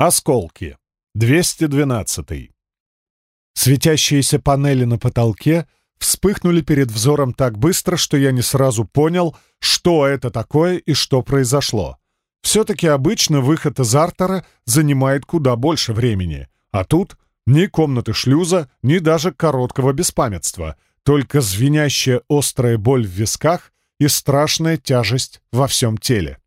Осколки. 212. Светящиеся панели на потолке вспыхнули перед взором так быстро, что я не сразу понял, что это такое и что произошло. Все-таки обычно выход из артера занимает куда больше времени, а тут ни комнаты шлюза, ни даже короткого беспамятства, только звенящая острая боль в висках и страшная тяжесть во всем теле.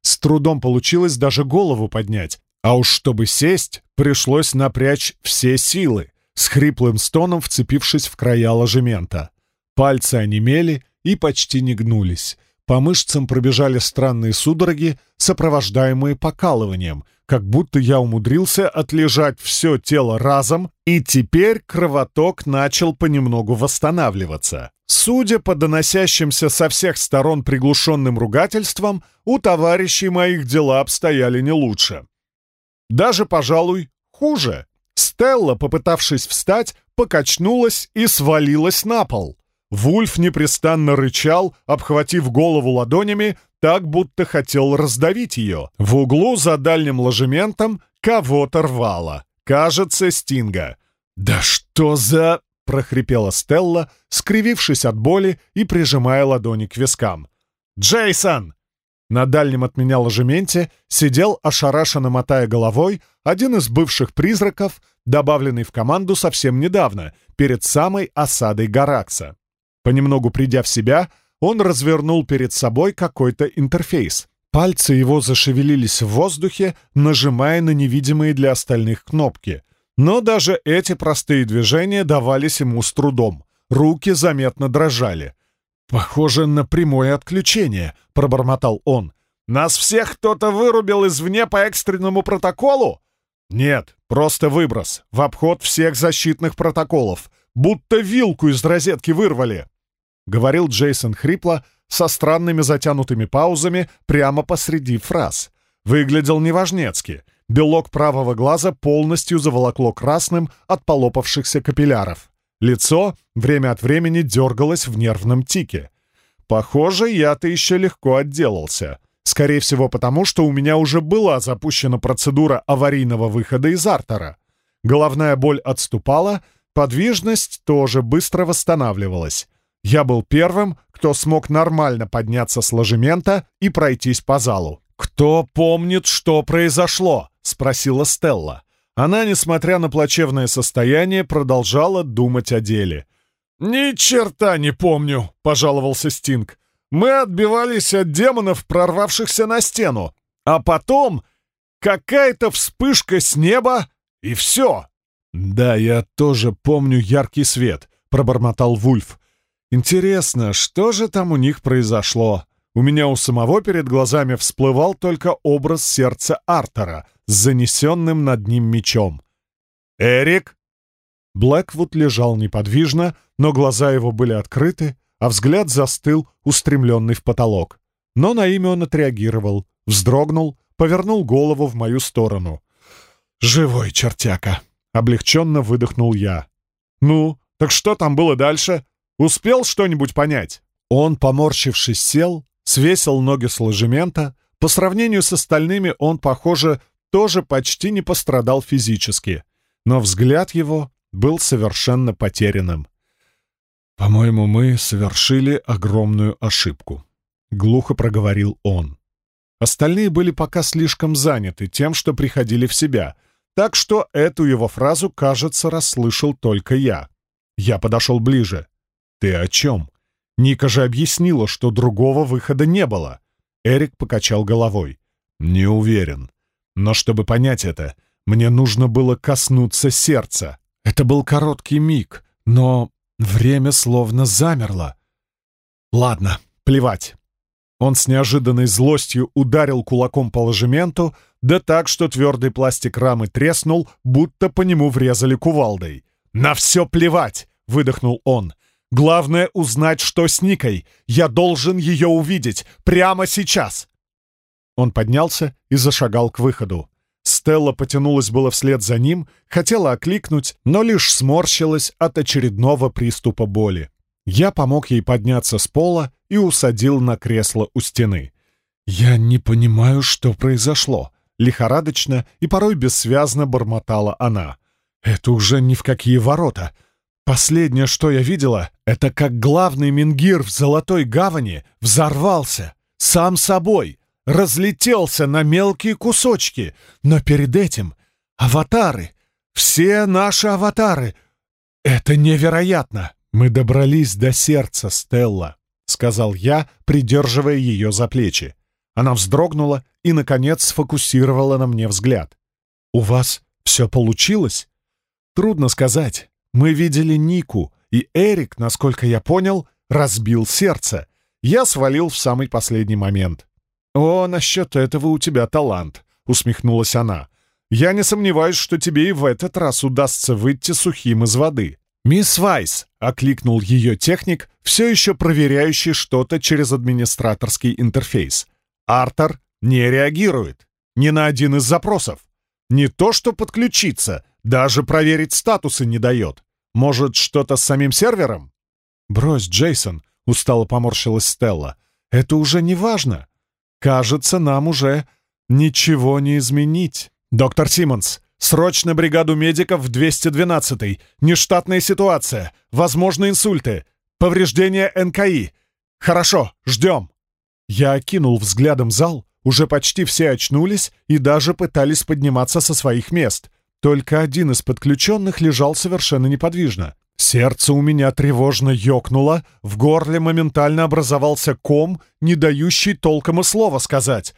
С трудом получилось даже голову поднять, а уж чтобы сесть, пришлось напрячь все силы, с хриплым стоном вцепившись в края ложемента. Пальцы онемели и почти не гнулись. По мышцам пробежали странные судороги, сопровождаемые покалыванием, как будто я умудрился отлежать все тело разом, и теперь кровоток начал понемногу восстанавливаться. Судя по доносящимся со всех сторон приглушенным ругательствам, у товарищей моих дела обстояли не лучше. Даже, пожалуй, хуже. Стелла, попытавшись встать, покачнулась и свалилась на пол. Вульф непрестанно рычал, обхватив голову ладонями, так будто хотел раздавить ее. В углу за дальним ложементом кого-то рвало. Кажется, Стинга. «Да что за...» — прохрипела Стелла, скривившись от боли и прижимая ладони к вискам. «Джейсон!» На дальнем от меня ложементе сидел, ошарашенно мотая головой, один из бывших призраков, добавленный в команду совсем недавно, перед самой осадой Гаракса. Понемногу придя в себя, он развернул перед собой какой-то интерфейс. Пальцы его зашевелились в воздухе, нажимая на невидимые для остальных кнопки. Но даже эти простые движения давались ему с трудом. Руки заметно дрожали. «Похоже на прямое отключение», — пробормотал он. «Нас всех кто-то вырубил извне по экстренному протоколу?» «Нет, просто выброс, в обход всех защитных протоколов, будто вилку из розетки вырвали», — говорил Джейсон хрипло, со странными затянутыми паузами прямо посреди фраз. Выглядел неважнецки. Белок правого глаза полностью заволокло красным от полопавшихся капилляров. Лицо время от времени дергалось в нервном тике. Похоже, я-то еще легко отделался. Скорее всего, потому что у меня уже была запущена процедура аварийного выхода из артера. Головная боль отступала, подвижность тоже быстро восстанавливалась. Я был первым, кто смог нормально подняться с ложемента и пройтись по залу. «Кто помнит, что произошло?» — спросила Стелла. Она, несмотря на плачевное состояние, продолжала думать о деле. «Ни черта не помню», — пожаловался Стинг. «Мы отбивались от демонов, прорвавшихся на стену. А потом какая-то вспышка с неба, и все». «Да, я тоже помню яркий свет», — пробормотал Вульф. «Интересно, что же там у них произошло?» У меня у самого перед глазами всплывал только образ сердца Артера с занесенным над ним мечом. «Эрик!» Блэквуд лежал неподвижно, но глаза его были открыты, а взгляд застыл, устремленный в потолок. Но на имя он отреагировал, вздрогнул, повернул голову в мою сторону. «Живой чертяка!» — облегченно выдохнул я. «Ну, так что там было дальше? Успел что-нибудь понять?» Он, поморщившись, сел, свесил ноги с ложемента. По сравнению с остальными он, похоже, тоже почти не пострадал физически. Но взгляд его был совершенно потерянным. «По-моему, мы совершили огромную ошибку», — глухо проговорил он. Остальные были пока слишком заняты тем, что приходили в себя, так что эту его фразу, кажется, расслышал только я. Я подошел ближе. «Ты о чем?» Ника же объяснила, что другого выхода не было. Эрик покачал головой. «Не уверен. Но чтобы понять это, мне нужно было коснуться сердца. Это был короткий миг, но время словно замерло. Ладно, плевать». Он с неожиданной злостью ударил кулаком по ложементу, да так, что твердый пластик рамы треснул, будто по нему врезали кувалдой. «На все плевать!» — выдохнул он. Главное — узнать, что с Никой. Я должен ее увидеть. Прямо сейчас!» Он поднялся и зашагал к выходу. Стелла потянулась было вслед за ним, хотела окликнуть, но лишь сморщилась от очередного приступа боли. Я помог ей подняться с пола и усадил на кресло у стены. «Я не понимаю, что произошло», лихорадочно и порой бессвязно бормотала она. «Это уже ни в какие ворота. Последнее, что я видела, это как главный мингир в Золотой Гавани взорвался, сам собой, разлетелся на мелкие кусочки. Но перед этим аватары, все наши аватары. Это невероятно!» «Мы добрались до сердца, Стелла», — сказал я, придерживая ее за плечи. Она вздрогнула и, наконец, сфокусировала на мне взгляд. «У вас все получилось?» «Трудно сказать. Мы видели Нику, и Эрик, насколько я понял, разбил сердце. Я свалил в самый последний момент». «О, насчет этого у тебя талант», — усмехнулась она. «Я не сомневаюсь, что тебе и в этот раз удастся выйти сухим из воды». «Мисс Вайс!» — окликнул ее техник, все еще проверяющий что-то через администраторский интерфейс. Артер не реагирует ни на один из запросов. Не то что подключиться, даже проверить статусы не дает. Может, что-то с самим сервером? «Брось, Джейсон», — устало поморщилась Стелла. «Это уже не важно. Кажется, нам уже ничего не изменить. Доктор Симмонс, срочно бригаду медиков в 212-й. Нештатная ситуация. Возможны инсульты. Повреждения НКИ. Хорошо, ждем». Я окинул взглядом зал, уже почти все очнулись и даже пытались подниматься со своих мест. Только один из подключенных лежал совершенно неподвижно. Сердце у меня тревожно ёкнуло, в горле моментально образовался ком, не дающий толком и слова сказать.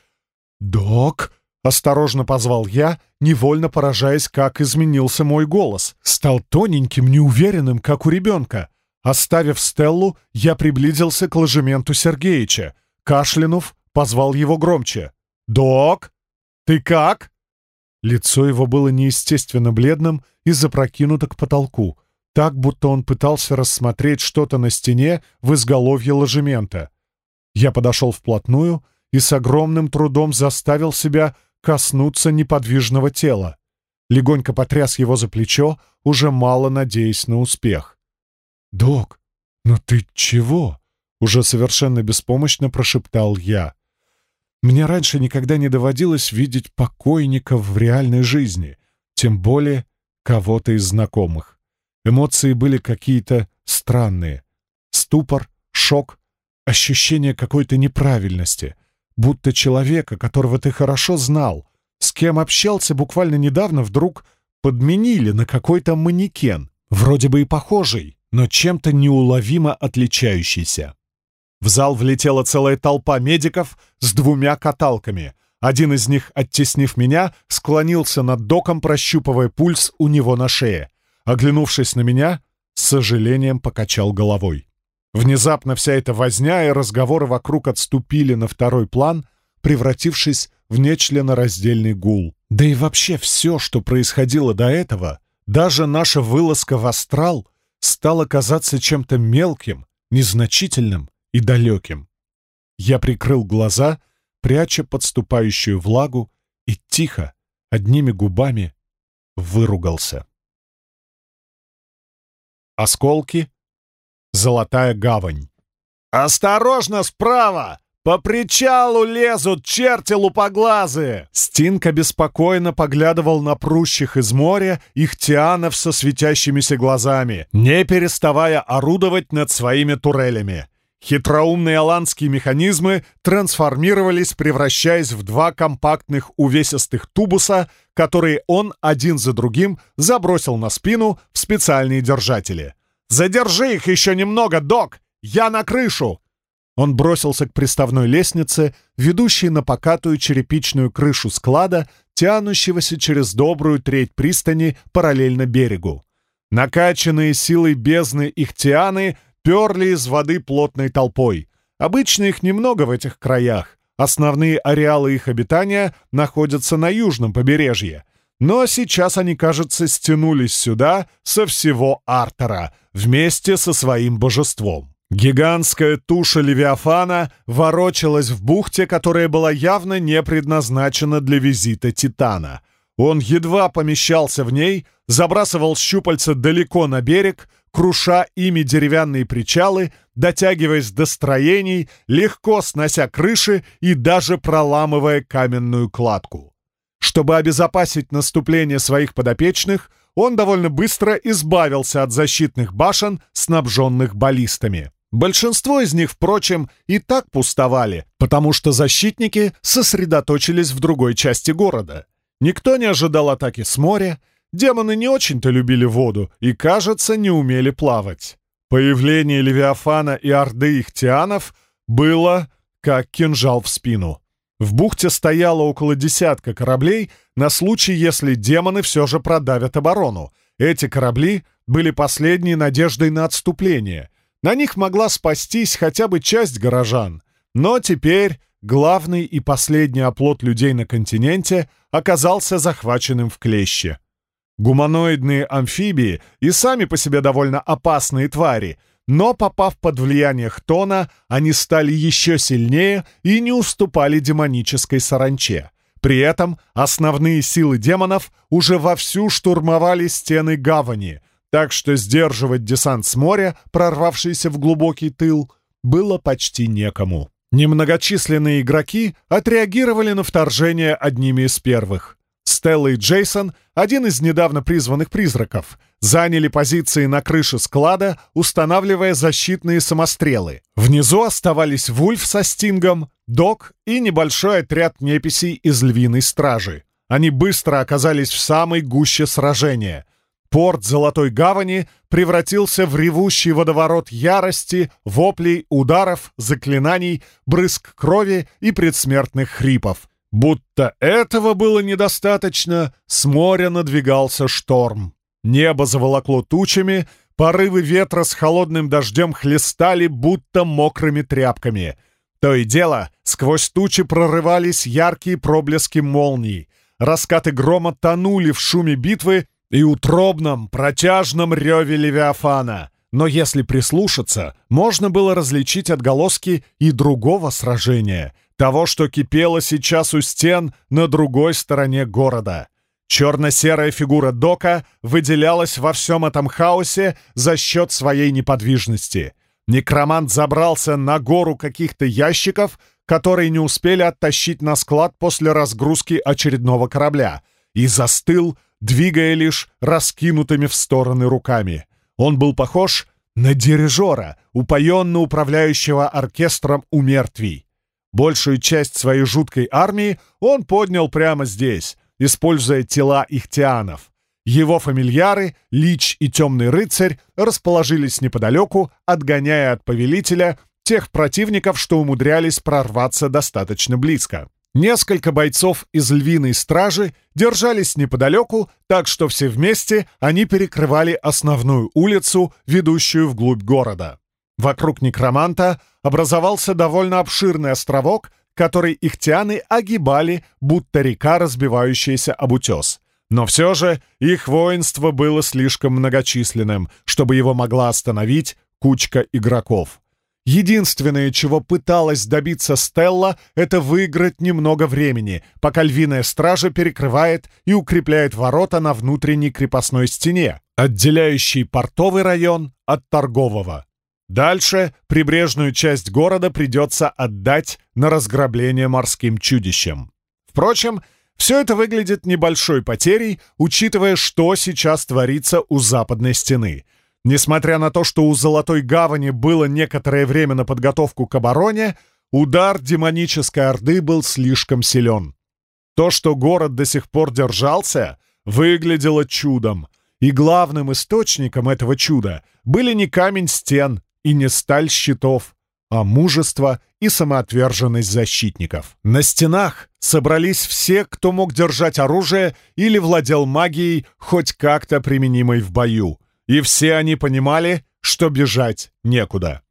«Док?» — осторожно позвал я, невольно поражаясь, как изменился мой голос. Стал тоненьким, неуверенным, как у ребенка. Оставив Стеллу, я приблизился к ложементу Сергеича. Кашлянув, позвал его громче. «Док, ты как?» Лицо его было неестественно бледным и запрокинуто к потолку, так, будто он пытался рассмотреть что-то на стене в изголовье ложемента. Я подошел вплотную и с огромным трудом заставил себя коснуться неподвижного тела. Легонько потряс его за плечо, уже мало надеясь на успех. «Док, ну ты чего?» Уже совершенно беспомощно прошептал я. Мне раньше никогда не доводилось видеть покойников в реальной жизни, тем более кого-то из знакомых. Эмоции были какие-то странные. Ступор, шок, ощущение какой-то неправильности, будто человека, которого ты хорошо знал, с кем общался буквально недавно, вдруг подменили на какой-то манекен, вроде бы и похожий, но чем-то неуловимо отличающийся. В зал влетела целая толпа медиков с двумя каталками. Один из них, оттеснив меня, склонился над доком, прощупывая пульс у него на шее. Оглянувшись на меня, с сожалением покачал головой. Внезапно вся эта возня и разговоры вокруг отступили на второй план, превратившись в нечленораздельный гул. Да и вообще все, что происходило до этого, даже наша вылазка в астрал, стало казаться чем-то мелким, незначительным и далеким. Я прикрыл глаза, пряча подступающую влагу, и тихо, одними губами, выругался. Осколки. Золотая гавань. «Осторожно, справа! По причалу лезут черти лупоглазые!» Стинка беспокойно поглядывал на прущих из моря ихтианов со светящимися глазами, не переставая орудовать над своими турелями. Хитроумные аланские механизмы трансформировались, превращаясь в два компактных увесистых тубуса, которые он один за другим забросил на спину в специальные держатели. «Задержи их еще немного, док! Я на крышу!» Он бросился к приставной лестнице, ведущей на покатую черепичную крышу склада, тянущегося через добрую треть пристани параллельно берегу. Накачанные силой бездны ихтианы — перли из воды плотной толпой. Обычно их немного в этих краях. Основные ареалы их обитания находятся на южном побережье. Но сейчас они, кажется, стянулись сюда со всего Артера, вместе со своим божеством. Гигантская туша Левиафана ворочалась в бухте, которая была явно не предназначена для визита Титана. Он едва помещался в ней, забрасывал щупальца далеко на берег, круша ими деревянные причалы, дотягиваясь до строений, легко снося крыши и даже проламывая каменную кладку. Чтобы обезопасить наступление своих подопечных, он довольно быстро избавился от защитных башен, снабженных баллистами. Большинство из них, впрочем, и так пустовали, потому что защитники сосредоточились в другой части города. Никто не ожидал атаки с моря, демоны не очень-то любили воду и, кажется, не умели плавать. Появление Левиафана и Орды Ихтианов было как кинжал в спину. В бухте стояло около десятка кораблей на случай, если демоны все же продавят оборону. Эти корабли были последней надеждой на отступление. На них могла спастись хотя бы часть горожан. Но теперь главный и последний оплот людей на континенте оказался захваченным в клеще. Гуманоидные амфибии и сами по себе довольно опасные твари — но, попав под влияние Хтона, они стали еще сильнее и не уступали демонической саранче. При этом основные силы демонов уже вовсю штурмовали стены гавани, так что сдерживать десант с моря, прорвавшийся в глубокий тыл, было почти некому. Немногочисленные игроки отреагировали на вторжение одними из первых. Стелла и Джейсон, один из недавно призванных призраков, заняли позиции на крыше склада, устанавливая защитные самострелы. Внизу оставались Вульф со Стингом, Док и небольшой отряд неписей из львиной стражи. Они быстро оказались в самой гуще сражения. Порт Золотой Гавани превратился в ревущий водоворот ярости, воплей, ударов, заклинаний, брызг крови и предсмертных хрипов. Будто этого было недостаточно, с моря надвигался шторм. Небо заволокло тучами, порывы ветра с холодным дождем хлестали, будто мокрыми тряпками. То и дело, сквозь тучи прорывались яркие проблески молний. Раскаты грома тонули в шуме битвы и утробном, протяжном реве Левиафана. Но если прислушаться, можно было различить отголоски и другого сражения — того, что кипело сейчас у стен на другой стороне города. Черно-серая фигура Дока выделялась во всем этом хаосе за счет своей неподвижности. Некромант забрался на гору каких-то ящиков, которые не успели оттащить на склад после разгрузки очередного корабля, и застыл, двигая лишь раскинутыми в стороны руками. Он был похож на дирижера, упоенно управляющего оркестром у мертвей. Большую часть своей жуткой армии он поднял прямо здесь, используя тела ихтианов. Его фамильяры, Лич и Темный Рыцарь, расположились неподалеку, отгоняя от повелителя тех противников, что умудрялись прорваться достаточно близко. Несколько бойцов из львиной стражи держались неподалеку, так что все вместе они перекрывали основную улицу, ведущую вглубь города. Вокруг некроманта образовался довольно обширный островок, который ихтианы огибали, будто река, разбивающаяся об утес. Но все же их воинство было слишком многочисленным, чтобы его могла остановить кучка игроков. Единственное, чего пыталась добиться Стелла, это выиграть немного времени, пока львиная стража перекрывает и укрепляет ворота на внутренней крепостной стене, отделяющей портовый район от торгового. Дальше прибрежную часть города придется отдать на разграбление морским чудищам. Впрочем, все это выглядит небольшой потерей, учитывая, что сейчас творится у западной стены. Несмотря на то, что у Золотой Гавани было некоторое время на подготовку к обороне, удар демонической Орды был слишком силен. То, что город до сих пор держался, выглядело чудом. И главным источником этого чуда были не камень стен и не сталь щитов, а мужество и самоотверженность защитников. На стенах собрались все, кто мог держать оружие или владел магией, хоть как-то применимой в бою. И все они понимали, что бежать некуда.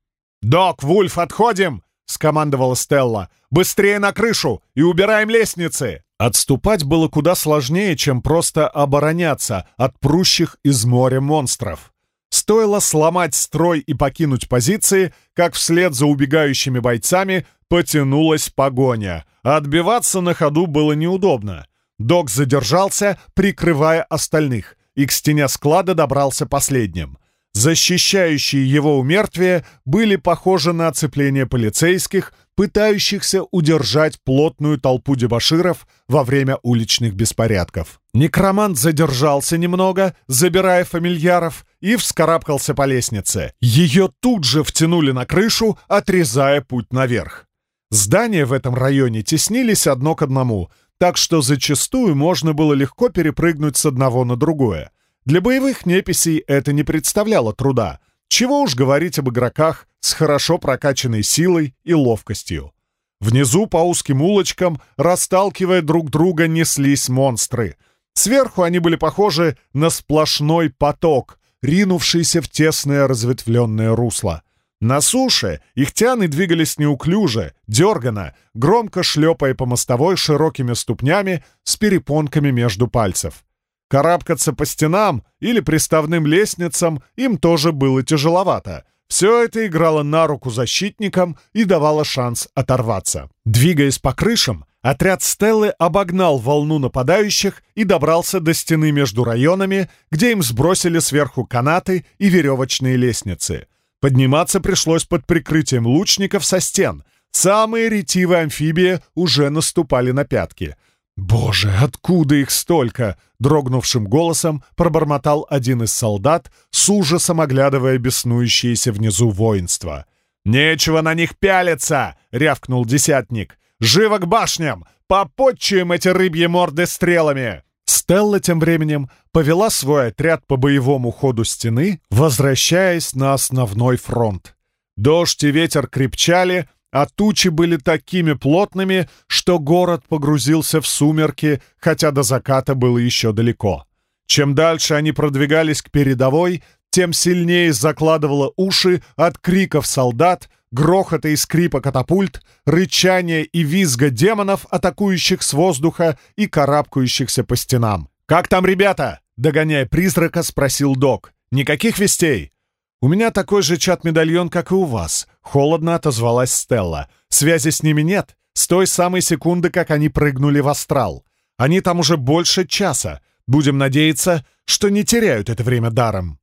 «Док, Вульф, отходим!» — скомандовала Стелла. «Быстрее на крышу и убираем лестницы!» Отступать было куда сложнее, чем просто обороняться от прущих из моря монстров. Стоило сломать строй и покинуть позиции, как вслед за убегающими бойцами потянулась погоня. Отбиваться на ходу было неудобно. Док задержался, прикрывая остальных, и к стене склада добрался последним. Защищающие его умертвия были похожи на оцепление полицейских, пытающихся удержать плотную толпу дебоширов во время уличных беспорядков. Некромант задержался немного, забирая фамильяров, и вскарабкался по лестнице. Ее тут же втянули на крышу, отрезая путь наверх. Здания в этом районе теснились одно к одному, так что зачастую можно было легко перепрыгнуть с одного на другое. Для боевых неписей это не представляло труда. Чего уж говорить об игроках с хорошо прокачанной силой и ловкостью. Внизу по узким улочкам, расталкивая друг друга, неслись монстры. Сверху они были похожи на сплошной поток, ринувшийся в тесное разветвленное русло. На суше их тяны двигались неуклюже, дерганно, громко шлепая по мостовой широкими ступнями с перепонками между пальцев. Карабкаться по стенам или приставным лестницам им тоже было тяжеловато. Все это играло на руку защитникам и давало шанс оторваться. Двигаясь по крышам, отряд Стеллы обогнал волну нападающих и добрался до стены между районами, где им сбросили сверху канаты и веревочные лестницы. Подниматься пришлось под прикрытием лучников со стен. Самые ретивые амфибии уже наступали на пятки — «Боже, откуда их столько?» — дрогнувшим голосом пробормотал один из солдат, с ужасом оглядывая беснующееся внизу воинство. «Нечего на них пялиться!» — рявкнул десятник. «Живо к башням! Попотчуем эти рыбьи морды стрелами!» Стелла тем временем повела свой отряд по боевому ходу стены, возвращаясь на основной фронт. Дождь и ветер крепчали, а тучи были такими плотными, что город погрузился в сумерки, хотя до заката было еще далеко. Чем дальше они продвигались к передовой, тем сильнее закладывало уши от криков солдат, грохота и скрипа катапульт, рычания и визга демонов, атакующих с воздуха и карабкающихся по стенам. «Как там ребята?» — догоняя призрака, спросил док. «Никаких вестей?» «У меня такой же чат-медальон, как и у вас», — холодно отозвалась Стелла. «Связи с ними нет, с той самой секунды, как они прыгнули в астрал. Они там уже больше часа. Будем надеяться, что не теряют это время даром».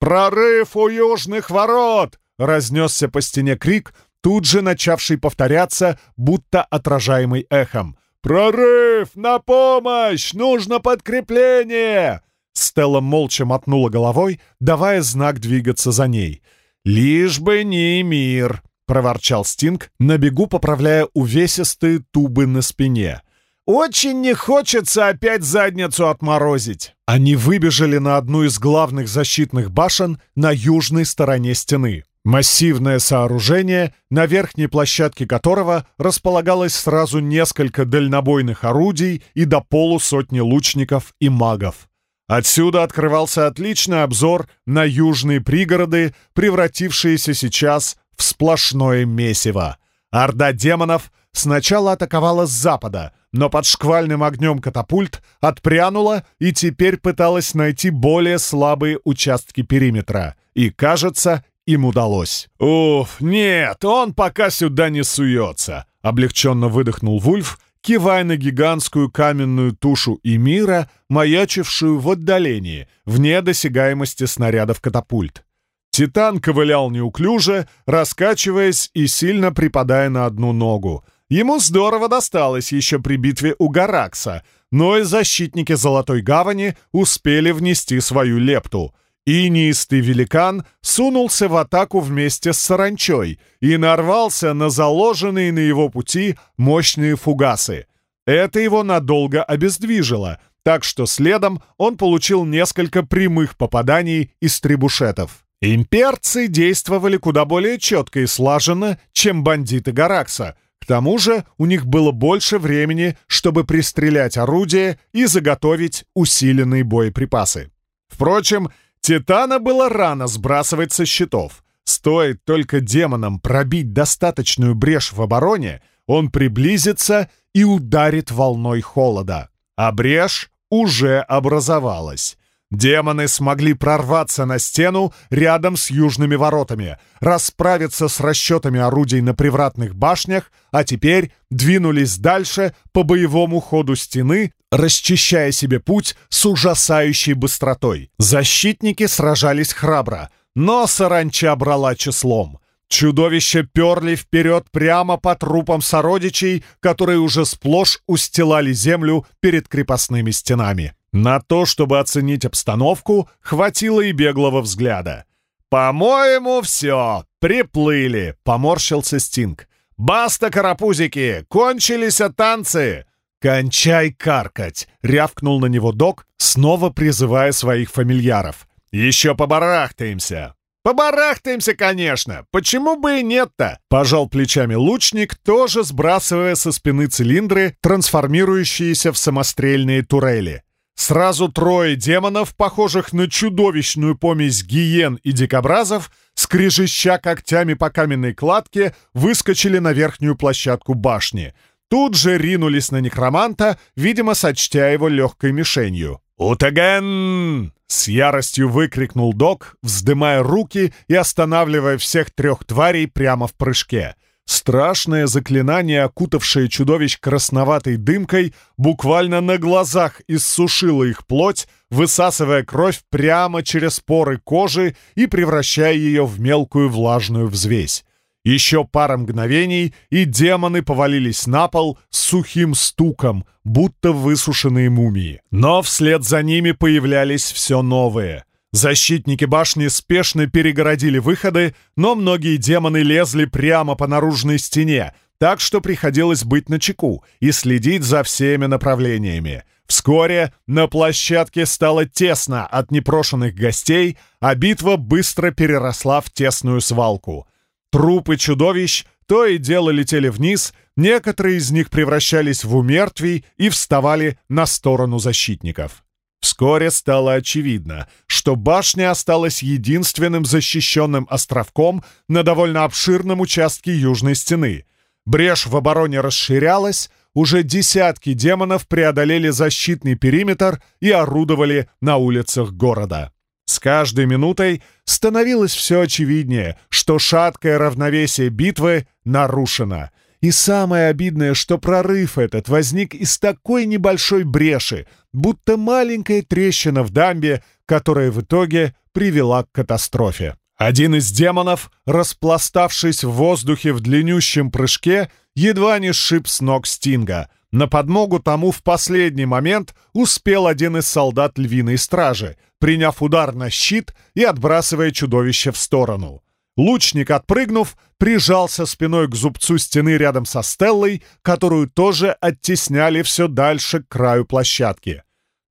«Прорыв у южных ворот!» — разнесся по стене крик, тут же начавший повторяться, будто отражаемый эхом. «Прорыв! На помощь! Нужно подкрепление!» Стелла молча мотнула головой, давая знак двигаться за ней. «Лишь бы не мир!» — проворчал Стинг, на бегу поправляя увесистые тубы на спине. «Очень не хочется опять задницу отморозить!» Они выбежали на одну из главных защитных башен на южной стороне стены. Массивное сооружение, на верхней площадке которого располагалось сразу несколько дальнобойных орудий и до полусотни лучников и магов. Отсюда открывался отличный обзор на южные пригороды, превратившиеся сейчас в сплошное месиво. Орда демонов сначала атаковала с запада, но под шквальным огнем катапульт отпрянула и теперь пыталась найти более слабые участки периметра. И, кажется, им удалось. «Уф, нет, он пока сюда не суется», — облегченно выдохнул Вульф, кивая на гигантскую каменную тушу Эмира, маячившую в отдалении, вне досягаемости снарядов катапульт. Титан ковылял неуклюже, раскачиваясь и сильно припадая на одну ногу. Ему здорово досталось еще при битве у Гаракса, но и защитники Золотой Гавани успели внести свою лепту — и неистый великан сунулся в атаку вместе с саранчой и нарвался на заложенные на его пути мощные фугасы. Это его надолго обездвижило, так что следом он получил несколько прямых попаданий из требушетов. Имперцы действовали куда более четко и слаженно, чем бандиты Гаракса. К тому же у них было больше времени, чтобы пристрелять орудие и заготовить усиленные боеприпасы. Впрочем, Титана было рано сбрасывать со счетов. Стоит только демонам пробить достаточную брешь в обороне, он приблизится и ударит волной холода. А брешь уже образовалась. Демоны смогли прорваться на стену рядом с южными воротами, расправиться с расчетами орудий на привратных башнях, а теперь двинулись дальше по боевому ходу стены, расчищая себе путь с ужасающей быстротой. Защитники сражались храбро, но саранча брала числом. Чудовища перли вперед прямо по трупам сородичей, которые уже сплошь устилали землю перед крепостными стенами. На то, чтобы оценить обстановку, хватило и беглого взгляда. «По-моему, все, приплыли», — поморщился Стинг. «Баста, карапузики, кончились танцы!» «Кончай каркать!» — рявкнул на него док, снова призывая своих фамильяров. «Еще побарахтаемся!» «Побарахтаемся, конечно! Почему бы и нет-то?» — пожал плечами лучник, тоже сбрасывая со спины цилиндры, трансформирующиеся в самострельные турели. Сразу трое демонов, похожих на чудовищную помесь гиен и дикобразов, скрежеща когтями по каменной кладке, выскочили на верхнюю площадку башни — Тут же ринулись на некроманта, видимо, сочтя его легкой мишенью. «Утаген!» — с яростью выкрикнул док, вздымая руки и останавливая всех трех тварей прямо в прыжке. Страшное заклинание, окутавшее чудовищ красноватой дымкой, буквально на глазах иссушило их плоть, высасывая кровь прямо через поры кожи и превращая ее в мелкую влажную взвесь. Еще пара мгновений, и демоны повалились на пол с сухим стуком, будто высушенные мумии. Но вслед за ними появлялись все новые. Защитники башни спешно перегородили выходы, но многие демоны лезли прямо по наружной стене, так что приходилось быть начеку и следить за всеми направлениями. Вскоре на площадке стало тесно от непрошенных гостей, а битва быстро переросла в тесную свалку — Трупы чудовищ то и дело летели вниз, некоторые из них превращались в умертвий и вставали на сторону защитников. Вскоре стало очевидно, что башня осталась единственным защищенным островком на довольно обширном участке южной стены. Брешь в обороне расширялась, уже десятки демонов преодолели защитный периметр и орудовали на улицах города. С каждой минутой становилось все очевиднее, что шаткое равновесие битвы нарушено. И самое обидное, что прорыв этот возник из такой небольшой бреши, будто маленькая трещина в дамбе, которая в итоге привела к катастрофе. Один из демонов, распластавшись в воздухе в длиннющем прыжке, едва не сшиб с ног Стинга — на подмогу тому в последний момент успел один из солдат львиной стражи, приняв удар на щит и отбрасывая чудовище в сторону. Лучник, отпрыгнув, прижался спиной к зубцу стены рядом со Стеллой, которую тоже оттесняли все дальше к краю площадки.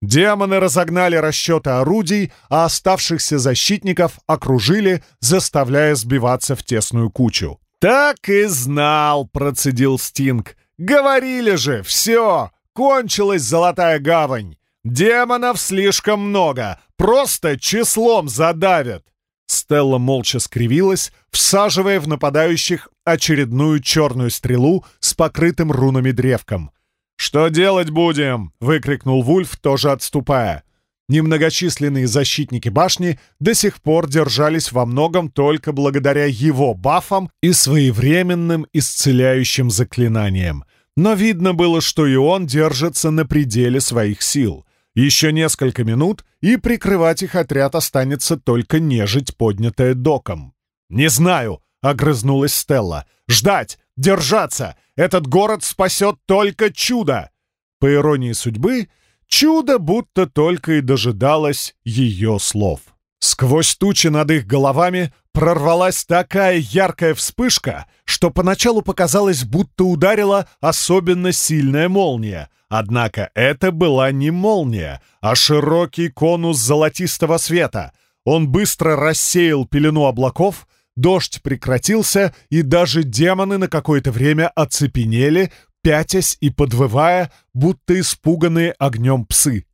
Демоны разогнали расчеты орудий, а оставшихся защитников окружили, заставляя сбиваться в тесную кучу. «Так и знал», — процедил Стинг. Говорили же, все, кончилась Золотая Гавань. Демонов слишком много, просто числом задавят. Стелла молча скривилась, всаживая в нападающих очередную черную стрелу с покрытым рунами древком. «Что делать будем?» — выкрикнул Вульф, тоже отступая. Немногочисленные защитники башни до сих пор держались во многом только благодаря его бафам и своевременным исцеляющим заклинаниям. Но видно было, что и он держится на пределе своих сил. Еще несколько минут, и прикрывать их отряд останется только нежить, поднятая доком. «Не знаю», — огрызнулась Стелла. «Ждать! Держаться! Этот город спасет только чудо!» По иронии судьбы, Чудо будто только и дожидалось ее слов. Сквозь тучи над их головами прорвалась такая яркая вспышка, что поначалу показалось, будто ударила особенно сильная молния. Однако это была не молния, а широкий конус золотистого света. Он быстро рассеял пелену облаков, дождь прекратился, и даже демоны на какое-то время оцепенели, пятясь и подвывая, будто испуганные огнем псы.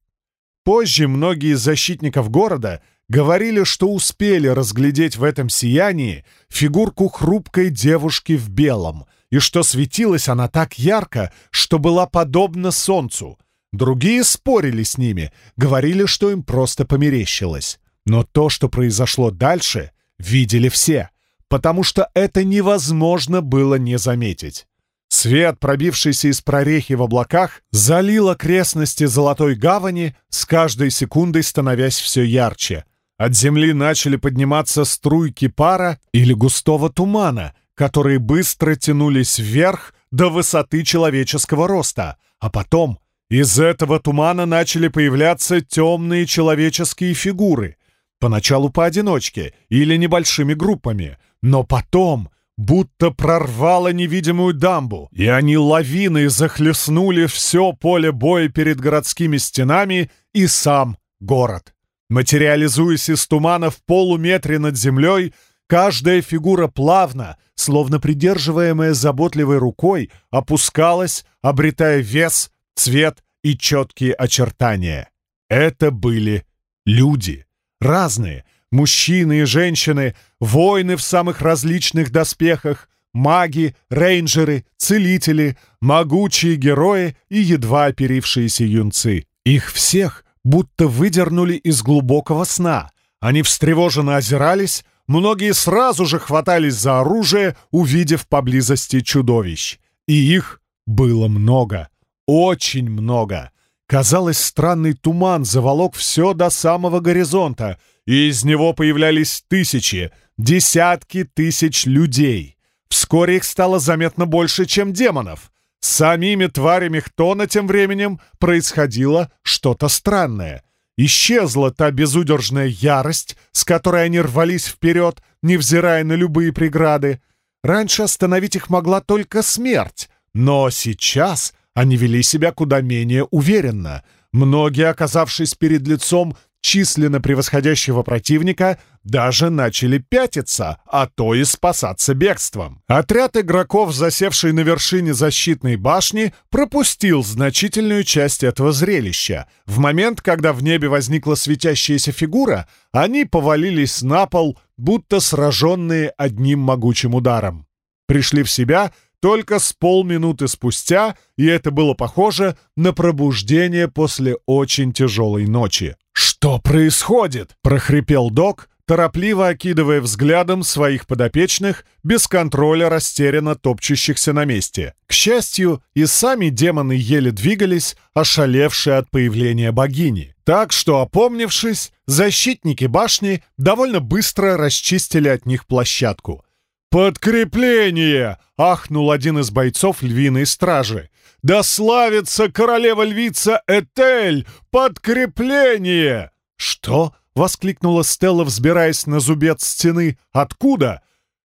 Позже многие из защитников города говорили, что успели разглядеть в этом сиянии фигурку хрупкой девушки в белом, и что светилась она так ярко, что была подобна солнцу. Другие спорили с ними, говорили, что им просто померещилось. Но то, что произошло дальше, видели все, потому что это невозможно было не заметить. Свет, пробившийся из прорехи в облаках, залил окрестности Золотой Гавани, с каждой секундой становясь все ярче. От земли начали подниматься струйки пара или густого тумана, которые быстро тянулись вверх до высоты человеческого роста, а потом из этого тумана начали появляться темные человеческие фигуры, поначалу поодиночке или небольшими группами, но потом будто прорвало невидимую дамбу, и они лавиной захлестнули все поле боя перед городскими стенами и сам город. Материализуясь из тумана в полуметре над землей, каждая фигура плавно, словно придерживаемая заботливой рукой, опускалась, обретая вес, цвет и четкие очертания. Это были люди. Разные, Мужчины и женщины, воины в самых различных доспехах, маги, рейнджеры, целители, могучие герои и едва оперившиеся юнцы. Их всех будто выдернули из глубокого сна. Они встревоженно озирались, многие сразу же хватались за оружие, увидев поблизости чудовищ. И их было много, очень много. Казалось, странный туман заволок все до самого горизонта — и из него появлялись тысячи, десятки тысяч людей. Вскоре их стало заметно больше, чем демонов. С самими тварями Хтона тем временем происходило что-то странное. Исчезла та безудержная ярость, с которой они рвались вперед, невзирая на любые преграды. Раньше остановить их могла только смерть, но сейчас они вели себя куда менее уверенно. Многие, оказавшись перед лицом численно превосходящего противника даже начали пятиться, а то и спасаться бегством. Отряд игроков, засевший на вершине защитной башни, пропустил значительную часть этого зрелища. В момент, когда в небе возникла светящаяся фигура, они повалились на пол, будто сраженные одним могучим ударом. Пришли в себя только с полминуты спустя, и это было похоже на пробуждение после очень тяжелой ночи. «Что происходит?» — прохрипел док, торопливо окидывая взглядом своих подопечных, без контроля растерянно топчущихся на месте. К счастью, и сами демоны еле двигались, ошалевшие от появления богини. Так что, опомнившись, защитники башни довольно быстро расчистили от них площадку. «Подкрепление!» — ахнул один из бойцов львиной стражи. «Да славится королева-львица Этель! Подкрепление!» «Что?» — воскликнула Стелла, взбираясь на зубец стены. «Откуда?»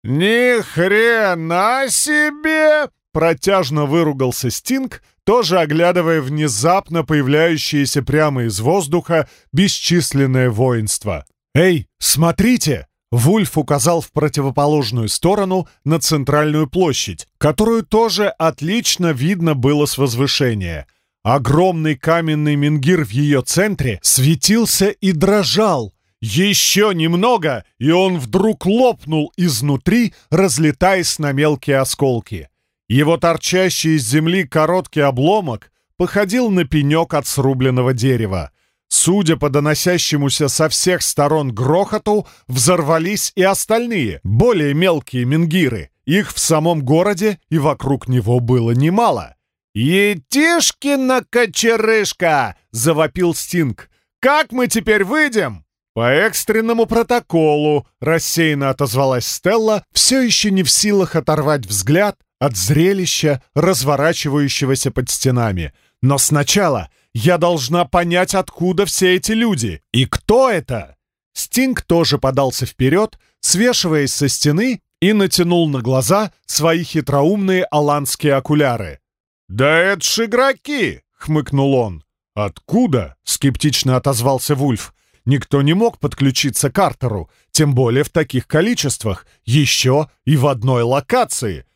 «Ни хрена себе!» — протяжно выругался Стинг, тоже оглядывая внезапно появляющееся прямо из воздуха бесчисленное воинство. «Эй, смотрите!» Вульф указал в противоположную сторону на центральную площадь, которую тоже отлично видно было с возвышения — Огромный каменный менгир в ее центре светился и дрожал. Еще немного, и он вдруг лопнул изнутри, разлетаясь на мелкие осколки. Его торчащий из земли короткий обломок походил на пенек от срубленного дерева. Судя по доносящемуся со всех сторон грохоту, взорвались и остальные, более мелкие менгиры. Их в самом городе и вокруг него было немало. «Етишкина кочерышка!» — завопил Стинг. «Как мы теперь выйдем?» «По экстренному протоколу», — рассеянно отозвалась Стелла, все еще не в силах оторвать взгляд от зрелища, разворачивающегося под стенами. «Но сначала я должна понять, откуда все эти люди и кто это?» Стинг тоже подался вперед, свешиваясь со стены и натянул на глаза свои хитроумные аланские окуляры. «Да это ж игроки!» — хмыкнул он. «Откуда?» — скептично отозвался Вульф. «Никто не мог подключиться к Артеру, тем более в таких количествах, еще и в одной локации».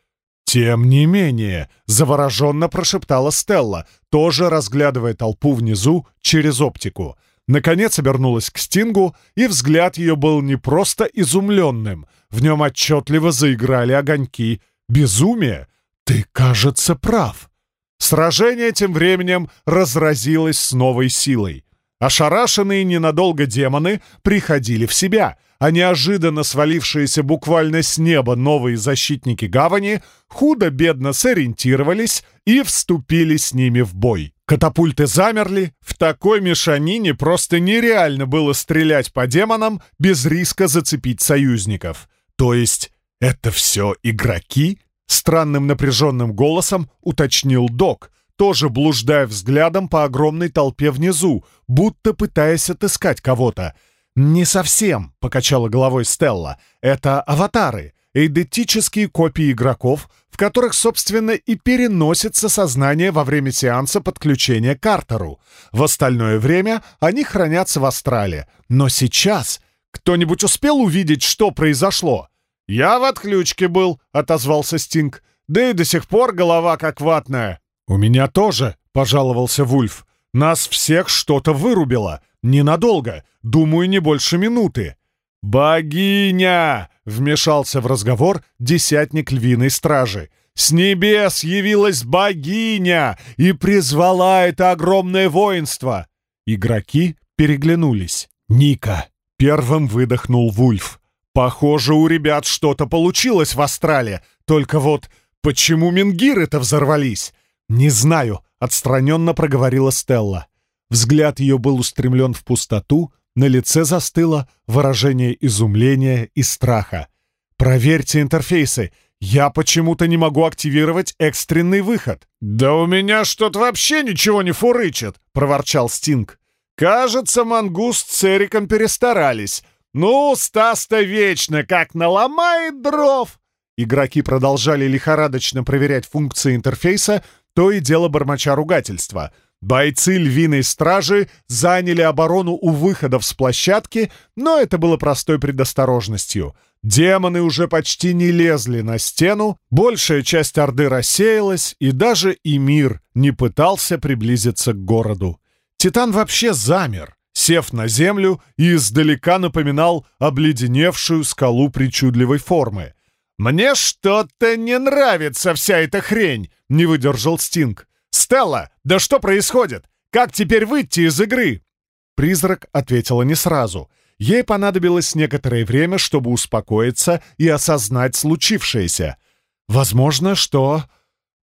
«Тем не менее», — завороженно прошептала Стелла, тоже разглядывая толпу внизу через оптику. Наконец обернулась к Стингу, и взгляд ее был не просто изумленным. В нем отчетливо заиграли огоньки. «Безумие! Ты, кажется, прав!» Сражение тем временем разразилось с новой силой. Ошарашенные ненадолго демоны приходили в себя. А неожиданно свалившиеся буквально с неба новые защитники гавани худо-бедно сориентировались и вступили с ними в бой. Катапульты замерли, в такой мешанине просто нереально было стрелять по демонам без риска зацепить союзников. То есть это все игроки? Странным напряженным голосом уточнил док, тоже блуждая взглядом по огромной толпе внизу, будто пытаясь отыскать кого-то — «Не совсем», — покачала головой Стелла. «Это аватары, идентические копии игроков, в которых, собственно, и переносится сознание во время сеанса подключения к Картеру. В остальное время они хранятся в астрале. Но сейчас кто-нибудь успел увидеть, что произошло?» «Я в отключке был», — отозвался Стинг. «Да и до сих пор голова как ватная». «У меня тоже», — пожаловался Вульф. «Нас всех что-то вырубило. Ненадолго, думаю, не больше минуты. «Богиня!» — вмешался в разговор десятник львиной стражи. «С небес явилась богиня и призвала это огромное воинство!» Игроки переглянулись. «Ника!» — первым выдохнул Вульф. «Похоже, у ребят что-то получилось в Астрале, только вот почему мингиры-то взорвались?» «Не знаю», — отстраненно проговорила Стелла. Взгляд ее был устремлен в пустоту, на лице застыло выражение изумления и страха. «Проверьте интерфейсы. Я почему-то не могу активировать экстренный выход». «Да у меня что-то вообще ничего не фурычит», — проворчал Стинг. «Кажется, Мангуст с Эриком перестарались. Ну, Стас-то вечно как наломает дров». Игроки продолжали лихорадочно проверять функции интерфейса, то и дело бормоча ругательства — Бойцы львиной стражи заняли оборону у выходов с площадки, но это было простой предосторожностью. Демоны уже почти не лезли на стену, большая часть Орды рассеялась, и даже Эмир не пытался приблизиться к городу. Титан вообще замер, сев на землю и издалека напоминал обледеневшую скалу причудливой формы. «Мне что-то не нравится вся эта хрень!» — не выдержал Стинг. «Стелла, да что происходит? Как теперь выйти из игры?» Призрак ответила не сразу. Ей понадобилось некоторое время, чтобы успокоиться и осознать случившееся. Возможно, что...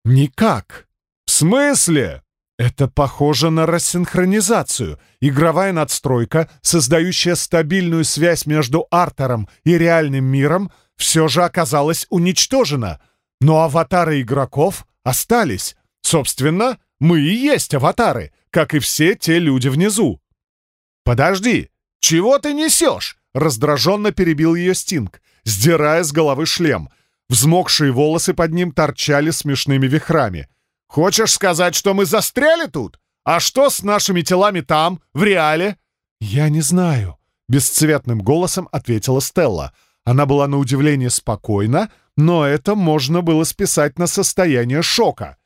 Никак. «В смысле?» Это похоже на рассинхронизацию. Игровая надстройка, создающая стабильную связь между артером и реальным миром, все же оказалась уничтожена. Но аватары игроков остались. Собственно, мы и есть аватары, как и все те люди внизу. «Подожди, чего ты несешь?» — раздраженно перебил ее Стинг, сдирая с головы шлем. Взмокшие волосы под ним торчали смешными вихрами. «Хочешь сказать, что мы застряли тут? А что с нашими телами там, в реале?» «Я не знаю», — бесцветным голосом ответила Стелла. Она была на удивление спокойна, но это можно было списать на состояние шока.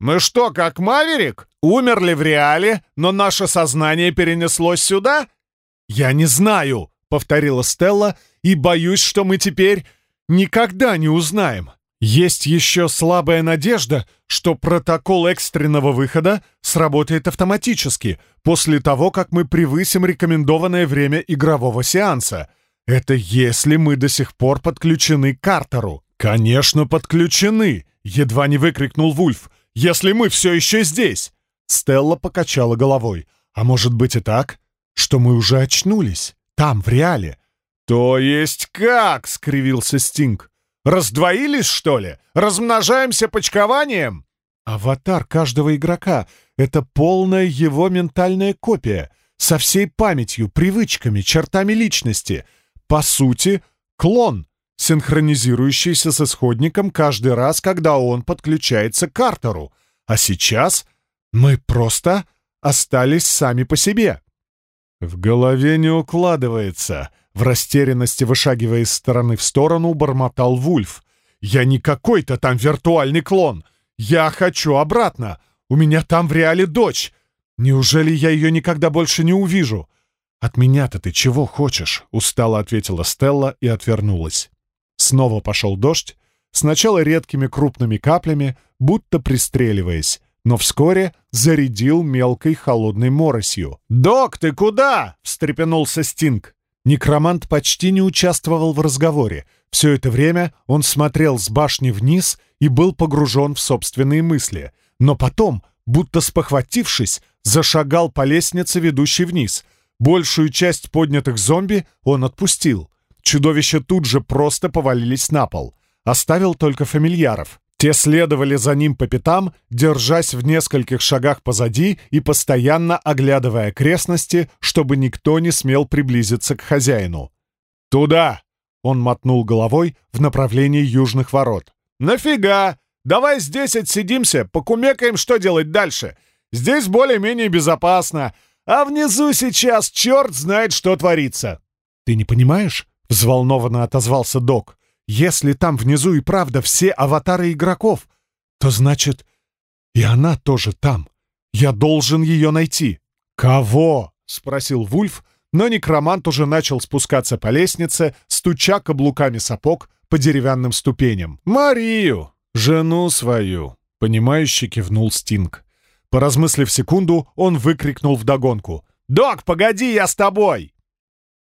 «Мы что, как Маверик? Умерли в реале, но наше сознание перенеслось сюда?» «Я не знаю», — повторила Стелла, «и боюсь, что мы теперь никогда не узнаем. Есть еще слабая надежда, что протокол экстренного выхода сработает автоматически после того, как мы превысим рекомендованное время игрового сеанса. Это если мы до сих пор подключены к Картеру». «Конечно, подключены!» — едва не выкрикнул Вульф если мы все еще здесь?» Стелла покачала головой. «А может быть и так, что мы уже очнулись? Там, в реале?» «То есть как?» — скривился Стинг. «Раздвоились, что ли? Размножаемся почкованием?» «Аватар каждого игрока — это полная его ментальная копия, со всей памятью, привычками, чертами личности. По сути, клон, синхронизирующийся с исходником каждый раз, когда он подключается к картеру. А сейчас мы просто остались сами по себе. В голове не укладывается. В растерянности, вышагивая из стороны в сторону, бормотал Вульф. «Я не какой-то там виртуальный клон. Я хочу обратно. У меня там в реале дочь. Неужели я ее никогда больше не увижу?» «От меня-то ты чего хочешь?» — устало ответила Стелла и отвернулась. Снова пошел дождь, сначала редкими крупными каплями, будто пристреливаясь, но вскоре зарядил мелкой холодной моросью. «Док, ты куда?» — встрепенулся Стинг. Некромант почти не участвовал в разговоре. Все это время он смотрел с башни вниз и был погружен в собственные мысли. Но потом, будто спохватившись, зашагал по лестнице, ведущей вниз. Большую часть поднятых зомби он отпустил. Чудовища тут же просто повалились на пол. Оставил только фамильяров. Те следовали за ним по пятам, держась в нескольких шагах позади и постоянно оглядывая окрестности, чтобы никто не смел приблизиться к хозяину. «Туда!» — он мотнул головой в направлении южных ворот. «Нафига? Давай здесь отсидимся, покумекаем, что делать дальше. Здесь более-менее безопасно, а внизу сейчас черт знает, что творится». «Ты не понимаешь?» — взволнованно отозвался док. Если там внизу и правда все аватары игроков, то значит, и она тоже там. Я должен ее найти. «Кого?» — спросил Вульф, но некромант уже начал спускаться по лестнице, стуча каблуками сапог по деревянным ступеням. «Марию! Жену свою!» — понимающе кивнул Стинг. Поразмыслив секунду, он выкрикнул вдогонку. «Док, погоди, я с тобой!»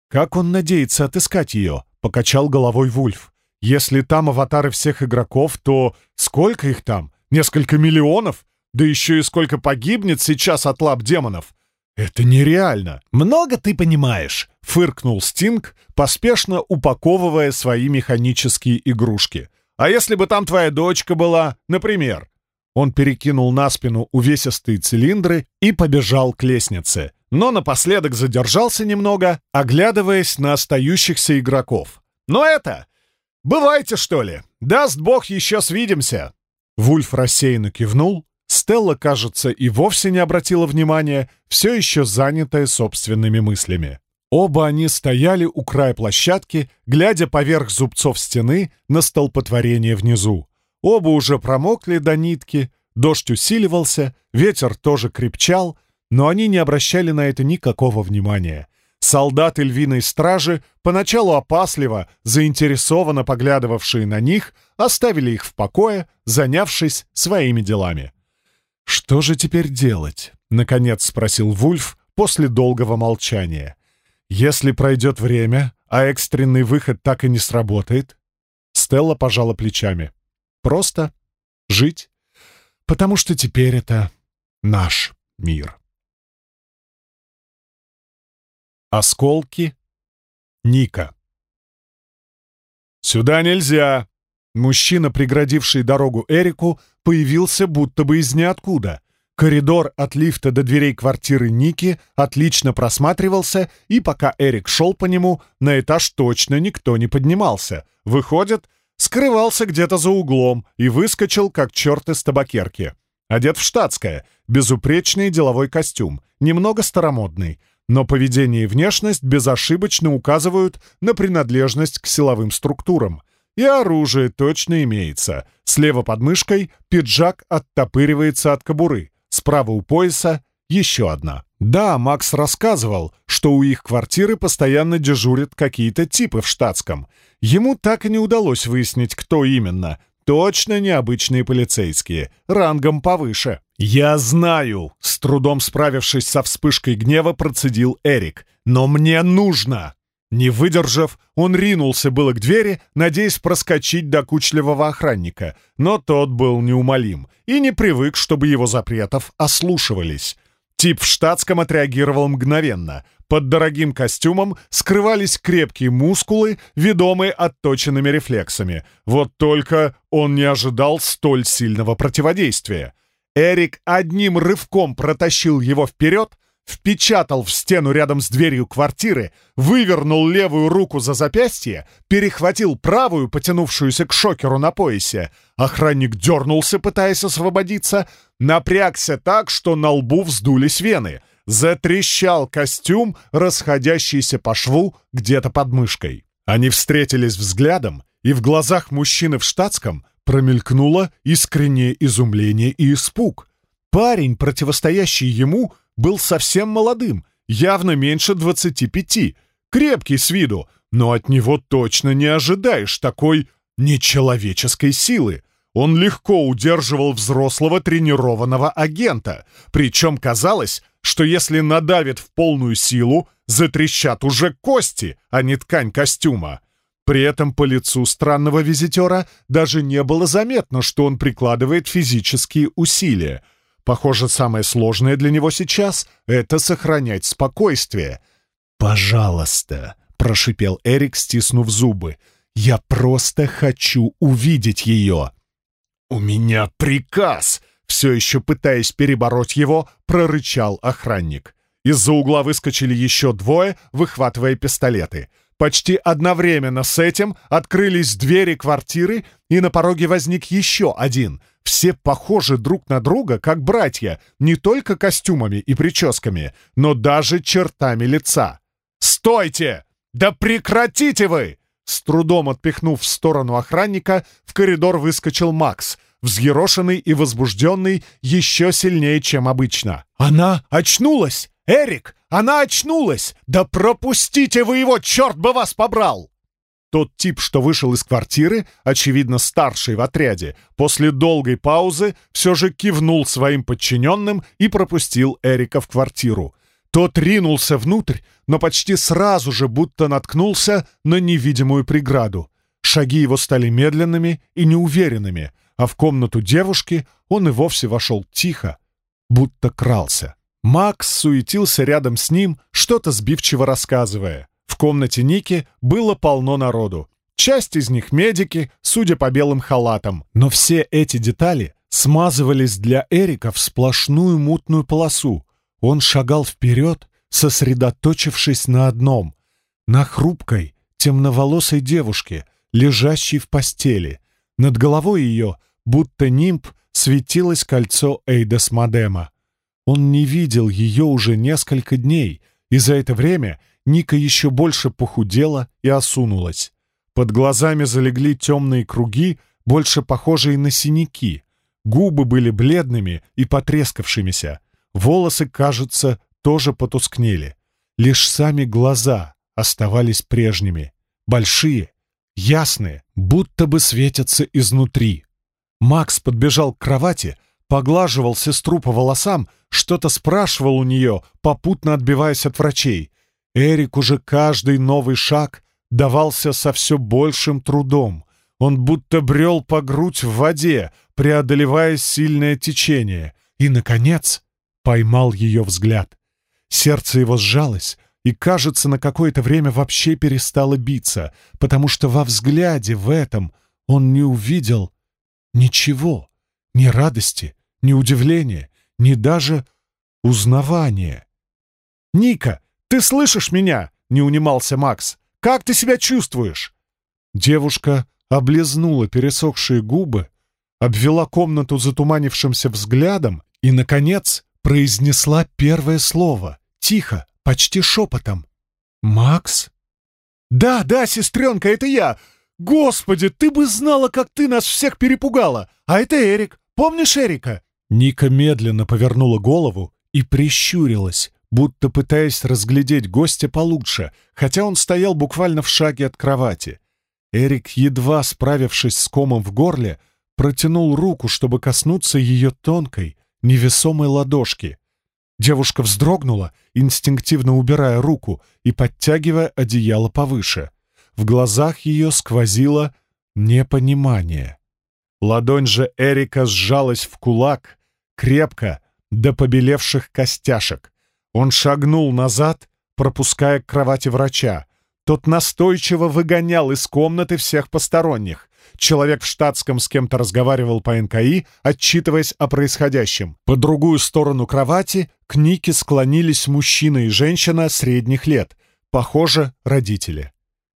«Как он надеется отыскать ее?» — покачал головой Вульф. Если там аватары всех игроков, то сколько их там? Несколько миллионов? Да еще и сколько погибнет сейчас от лап демонов? Это нереально. Много ты понимаешь, фыркнул Стинг, поспешно упаковывая свои механические игрушки. А если бы там твоя дочка была, например? Он перекинул на спину увесистые цилиндры и побежал к лестнице, но напоследок задержался немного, оглядываясь на остающихся игроков. Но это «Бывайте, что ли? Даст бог, еще свидимся!» Вульф рассеянно кивнул. Стелла, кажется, и вовсе не обратила внимания, все еще занятая собственными мыслями. Оба они стояли у края площадки, глядя поверх зубцов стены на столпотворение внизу. Оба уже промокли до нитки, дождь усиливался, ветер тоже крепчал, но они не обращали на это никакого внимания. Солдаты львиной стражи, поначалу опасливо, заинтересованно поглядывавшие на них, оставили их в покое, занявшись своими делами. «Что же теперь делать?» — наконец спросил Вульф после долгого молчания. «Если пройдет время, а экстренный выход так и не сработает?» Стелла пожала плечами. «Просто жить, потому что теперь это наш мир». Осколки. Ника. «Сюда нельзя!» Мужчина, преградивший дорогу Эрику, появился будто бы из ниоткуда. Коридор от лифта до дверей квартиры Ники отлично просматривался, и пока Эрик шел по нему, на этаж точно никто не поднимался. Выходит, скрывался где-то за углом и выскочил, как черт из табакерки. Одет в штатское, безупречный деловой костюм, немного старомодный — но поведение и внешность безошибочно указывают на принадлежность к силовым структурам. И оружие точно имеется. Слева под мышкой пиджак оттопыривается от кобуры, справа у пояса еще одна. Да, Макс рассказывал, что у их квартиры постоянно дежурят какие-то типы в штатском. Ему так и не удалось выяснить, кто именно. Точно необычные полицейские, рангом повыше. «Я знаю!» — с трудом справившись со вспышкой гнева, процедил Эрик. «Но мне нужно!» Не выдержав, он ринулся было к двери, надеясь проскочить до кучливого охранника, но тот был неумолим и не привык, чтобы его запретов ослушивались. Тип в штатском отреагировал мгновенно. Под дорогим костюмом скрывались крепкие мускулы, ведомые отточенными рефлексами. Вот только он не ожидал столь сильного противодействия. Эрик одним рывком протащил его вперед, впечатал в стену рядом с дверью квартиры, вывернул левую руку за запястье, перехватил правую, потянувшуюся к шокеру на поясе. Охранник дернулся, пытаясь освободиться, напрягся так, что на лбу вздулись вены. Затрещал костюм, расходящийся по шву где-то под мышкой. Они встретились взглядом, и в глазах мужчины в штатском Промелькнуло искреннее изумление и испуг. Парень, противостоящий ему, был совсем молодым, явно меньше 25, крепкий с виду, но от него точно не ожидаешь такой нечеловеческой силы. Он легко удерживал взрослого тренированного агента, причем казалось, что если надавит в полную силу, затрещат уже кости, а не ткань костюма. При этом по лицу странного визитера даже не было заметно, что он прикладывает физические усилия. Похоже, самое сложное для него сейчас — это сохранять спокойствие. «Пожалуйста», — прошипел Эрик, стиснув зубы, — «я просто хочу увидеть ее». «У меня приказ!» Все еще пытаясь перебороть его, прорычал охранник. Из-за угла выскочили еще двое, выхватывая пистолеты. Почти одновременно с этим открылись двери квартиры, и на пороге возник еще один. Все похожи друг на друга, как братья, не только костюмами и прическами, но даже чертами лица. «Стойте! Да прекратите вы!» С трудом отпихнув в сторону охранника, в коридор выскочил Макс, взъерошенный и возбужденный еще сильнее, чем обычно. «Она очнулась! Эрик, она очнулась! Да пропустите вы его, черт бы вас побрал!» Тот тип, что вышел из квартиры, очевидно старший в отряде, после долгой паузы все же кивнул своим подчиненным и пропустил Эрика в квартиру. Тот ринулся внутрь, но почти сразу же будто наткнулся на невидимую преграду. Шаги его стали медленными и неуверенными, а в комнату девушки он и вовсе вошел тихо, будто крался. Макс суетился рядом с ним, что-то сбивчиво рассказывая. В комнате Ники было полно народу. Часть из них медики, судя по белым халатам. Но все эти детали смазывались для Эрика в сплошную мутную полосу. Он шагал вперед, сосредоточившись на одном — на хрупкой, темноволосой девушке, лежащей в постели. Над головой ее, будто нимб, светилось кольцо Эйдас Мадема. Он не видел ее уже несколько дней, и за это время Ника еще больше похудела и осунулась. Под глазами залегли темные круги, больше похожие на синяки. Губы были бледными и потрескавшимися. Волосы, кажется, тоже потускнели. Лишь сами глаза оставались прежними. Большие, ясные, будто бы светятся изнутри. Макс подбежал к кровати, поглаживал сестру по волосам, что-то спрашивал у нее, попутно отбиваясь от врачей. Эрик уже каждый новый шаг давался со все большим трудом. Он будто брел по грудь в воде, преодолевая сильное течение, и, наконец, поймал ее взгляд. Сердце его сжалось, и, кажется, на какое-то время вообще перестало биться, потому что во взгляде в этом он не увидел ничего, ни радости, ни удивления, ни даже узнавания. «Ника, ты слышишь меня?» — не унимался Макс. «Как ты себя чувствуешь?» Девушка облизнула пересохшие губы, обвела комнату затуманившимся взглядом и, наконец, произнесла первое слово, тихо, почти шепотом. «Макс?» «Да, да, сестренка, это я! Господи, ты бы знала, как ты нас всех перепугала! А это Эрик! Помнишь Эрика?» Ника медленно повернула голову и прищурилась, будто пытаясь разглядеть гостя получше, хотя он стоял буквально в шаге от кровати. Эрик, едва справившись с комом в горле, протянул руку, чтобы коснуться ее тонкой, невесомой ладошки. Девушка вздрогнула, инстинктивно убирая руку и подтягивая одеяло повыше. В глазах ее сквозило непонимание. Ладонь же Эрика сжалась в кулак, крепко, до побелевших костяшек. Он шагнул назад, пропуская к кровати врача. Тот настойчиво выгонял из комнаты всех посторонних. Человек в штатском с кем-то разговаривал по НКИ, отчитываясь о происходящем. По другую сторону кровати к Нике склонились мужчина и женщина средних лет. Похоже, родители.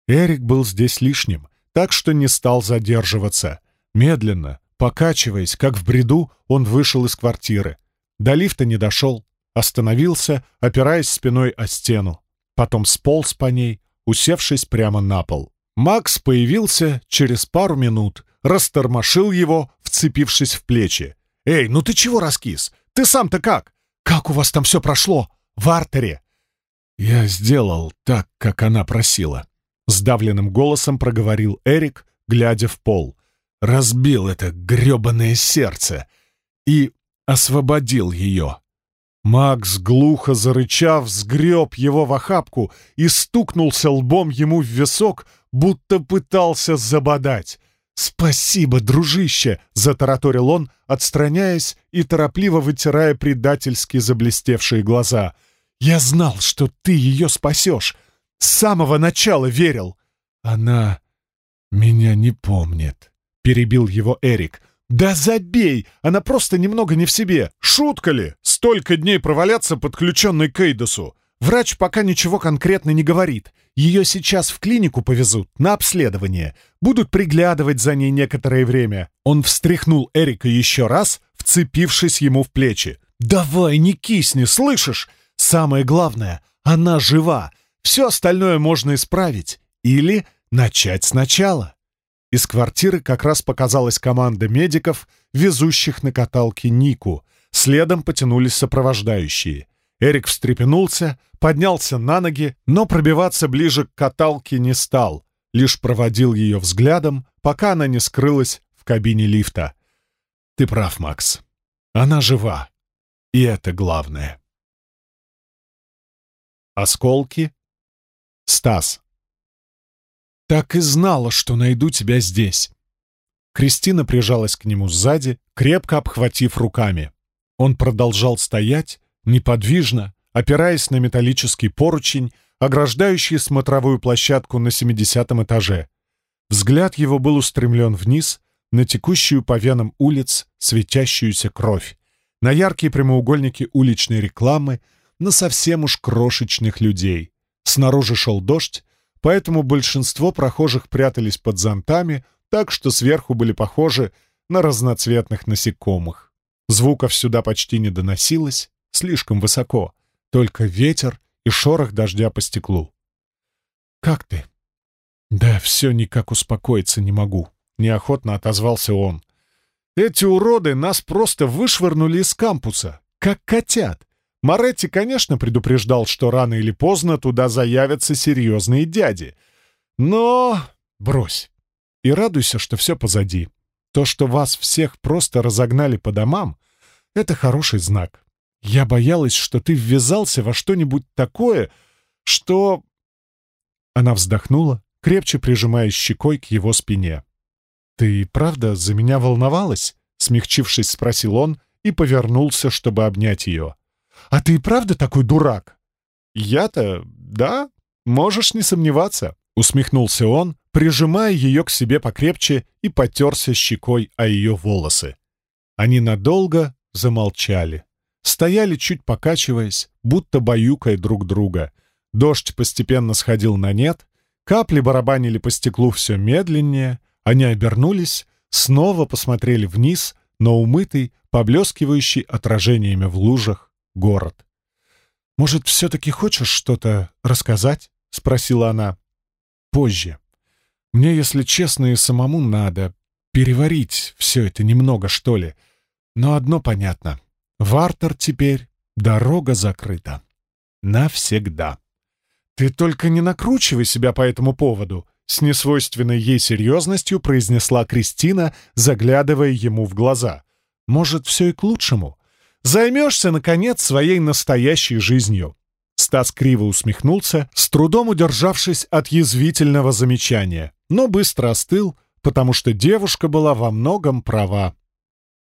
Эрик был здесь лишним, так что не стал задерживаться. Медленно, покачиваясь, как в бреду, он вышел из квартиры. До лифта не дошел, остановился, опираясь спиной о стену. Потом сполз по ней, усевшись прямо на пол. Макс появился через пару минут, растормошил его, вцепившись в плечи. «Эй, ну ты чего раскис? Ты сам-то как? Как у вас там все прошло? В артере?» «Я сделал так, как она просила», — сдавленным голосом проговорил Эрик, глядя в пол разбил это грёбаное сердце и освободил ее. Макс, глухо зарычав, сгреб его в охапку и стукнулся лбом ему в висок, будто пытался забодать. «Спасибо, дружище!» — затараторил он, отстраняясь и торопливо вытирая предательски заблестевшие глаза. «Я знал, что ты ее спасешь! С самого начала верил!» «Она меня не помнит», — перебил его Эрик. «Да забей! Она просто немного не в себе! Шутка ли? Столько дней проваляться, подключенной к Эйдосу! Врач пока ничего конкретно не говорит. Ее сейчас в клинику повезут на обследование. Будут приглядывать за ней некоторое время. Он встряхнул Эрика еще раз, вцепившись ему в плечи. «Давай, не кисни, слышишь? Самое главное, она жива. Все остальное можно исправить. Или начать сначала». Из квартиры как раз показалась команда медиков, везущих на каталке Нику. Следом потянулись сопровождающие. Эрик встрепенулся, поднялся на ноги, но пробиваться ближе к каталке не стал, лишь проводил ее взглядом, пока она не скрылась в кабине лифта. «Ты прав, Макс. Она жива. И это главное». Осколки. Стас. «Так и знала, что найду тебя здесь». Кристина прижалась к нему сзади, крепко обхватив руками. Он продолжал стоять, неподвижно, опираясь на металлический поручень, ограждающий смотровую площадку на 70 этаже. Взгляд его был устремлен вниз, на текущую по венам улиц светящуюся кровь, на яркие прямоугольники уличной рекламы, на совсем уж крошечных людей. Снаружи шел дождь, поэтому большинство прохожих прятались под зонтами, так что сверху были похожи на разноцветных насекомых. Звуков сюда почти не доносилось, слишком высоко, только ветер и шорох дождя по стеклу. «Как ты?» «Да все никак успокоиться не могу», — неохотно отозвался он. «Эти уроды нас просто вышвырнули из кампуса, как котят. Моретти, конечно, предупреждал, что рано или поздно туда заявятся серьезные дяди. Но брось и радуйся, что все позади. То, что вас всех просто разогнали по домам, — это хороший знак. Я боялась, что ты ввязался во что-нибудь такое, что...» Она вздохнула, крепче прижимая щекой к его спине. «Ты правда за меня волновалась?» — смягчившись, спросил он и повернулся, чтобы обнять ее. «А ты правда такой дурак?» «Я-то... да, можешь не сомневаться», — усмехнулся он, прижимая ее к себе покрепче и потерся щекой о ее волосы. Они надолго замолчали. Стояли, чуть покачиваясь, будто баюкая друг друга. Дождь постепенно сходил на нет, капли барабанили по стеклу все медленнее, они обернулись, снова посмотрели вниз на умытый, поблескивающий отражениями в лужах город. «Может, все-таки хочешь что-то рассказать?» — спросила она. «Позже. Мне, если честно, и самому надо переварить все это немного, что ли. Но одно понятно. Вартер теперь дорога закрыта. Навсегда. Ты только не накручивай себя по этому поводу, с несвойственной ей серьезностью произнесла Кристина, заглядывая ему в глаза. Может, все и к лучшему. Займешься, наконец, своей настоящей жизнью. Стас криво усмехнулся, с трудом удержавшись от язвительного замечания, но быстро остыл, потому что девушка была во многом права.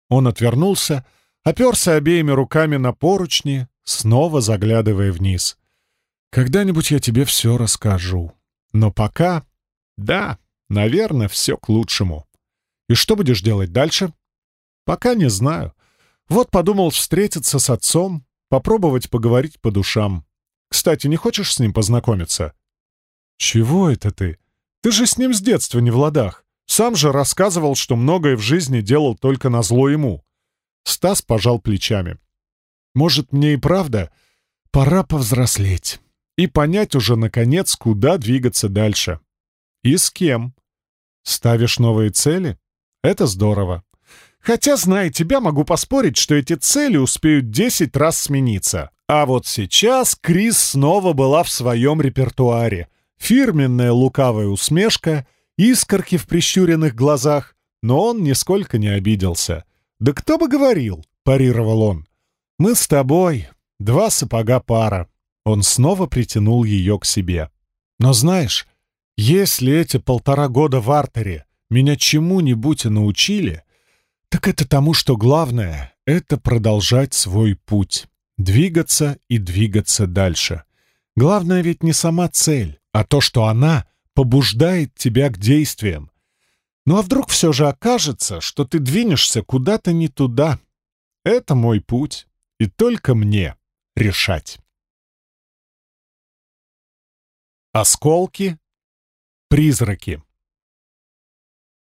Он отвернулся, оперся обеими руками на поручни, снова заглядывая вниз. «Когда-нибудь я тебе все расскажу. Но пока... Да, наверное, все к лучшему. И что будешь делать дальше?» «Пока не знаю. Вот подумал встретиться с отцом, попробовать поговорить по душам. Кстати, не хочешь с ним познакомиться?» «Чего это ты? Ты же с ним с детства не в ладах. Сам же рассказывал, что многое в жизни делал только на зло ему. Стас пожал плечами. «Может, мне и правда пора повзрослеть и понять уже, наконец, куда двигаться дальше. И с кем? Ставишь новые цели? Это здорово. Хотя, зная тебя, могу поспорить, что эти цели успеют десять раз смениться. А вот сейчас Крис снова была в своем репертуаре. Фирменная лукавая усмешка, искорки в прищуренных глазах, но он нисколько не обиделся — «Да кто бы говорил?» — парировал он. «Мы с тобой два сапога пара. Он снова притянул ее к себе. Но знаешь, если эти полтора года в артере меня чему-нибудь и научили, так это тому, что главное — это продолжать свой путь, двигаться и двигаться дальше. Главное ведь не сама цель, а то, что она побуждает тебя к действиям. Ну а вдруг все же окажется, что ты двинешься куда-то не туда? Это мой путь, и только мне решать. Осколки, призраки.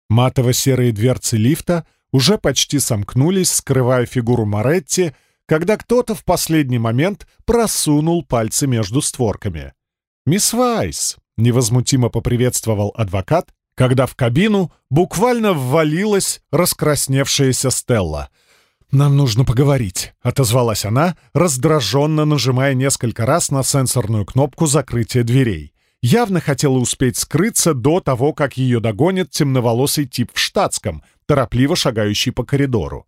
Матово-серые дверцы лифта уже почти сомкнулись, скрывая фигуру Моретти, когда кто-то в последний момент просунул пальцы между створками. «Мисс Вайс!» — невозмутимо поприветствовал адвокат, когда в кабину буквально ввалилась раскрасневшаяся Стелла. «Нам нужно поговорить», — отозвалась она, раздраженно нажимая несколько раз на сенсорную кнопку закрытия дверей явно хотела успеть скрыться до того, как ее догонит темноволосый тип в штатском, торопливо шагающий по коридору.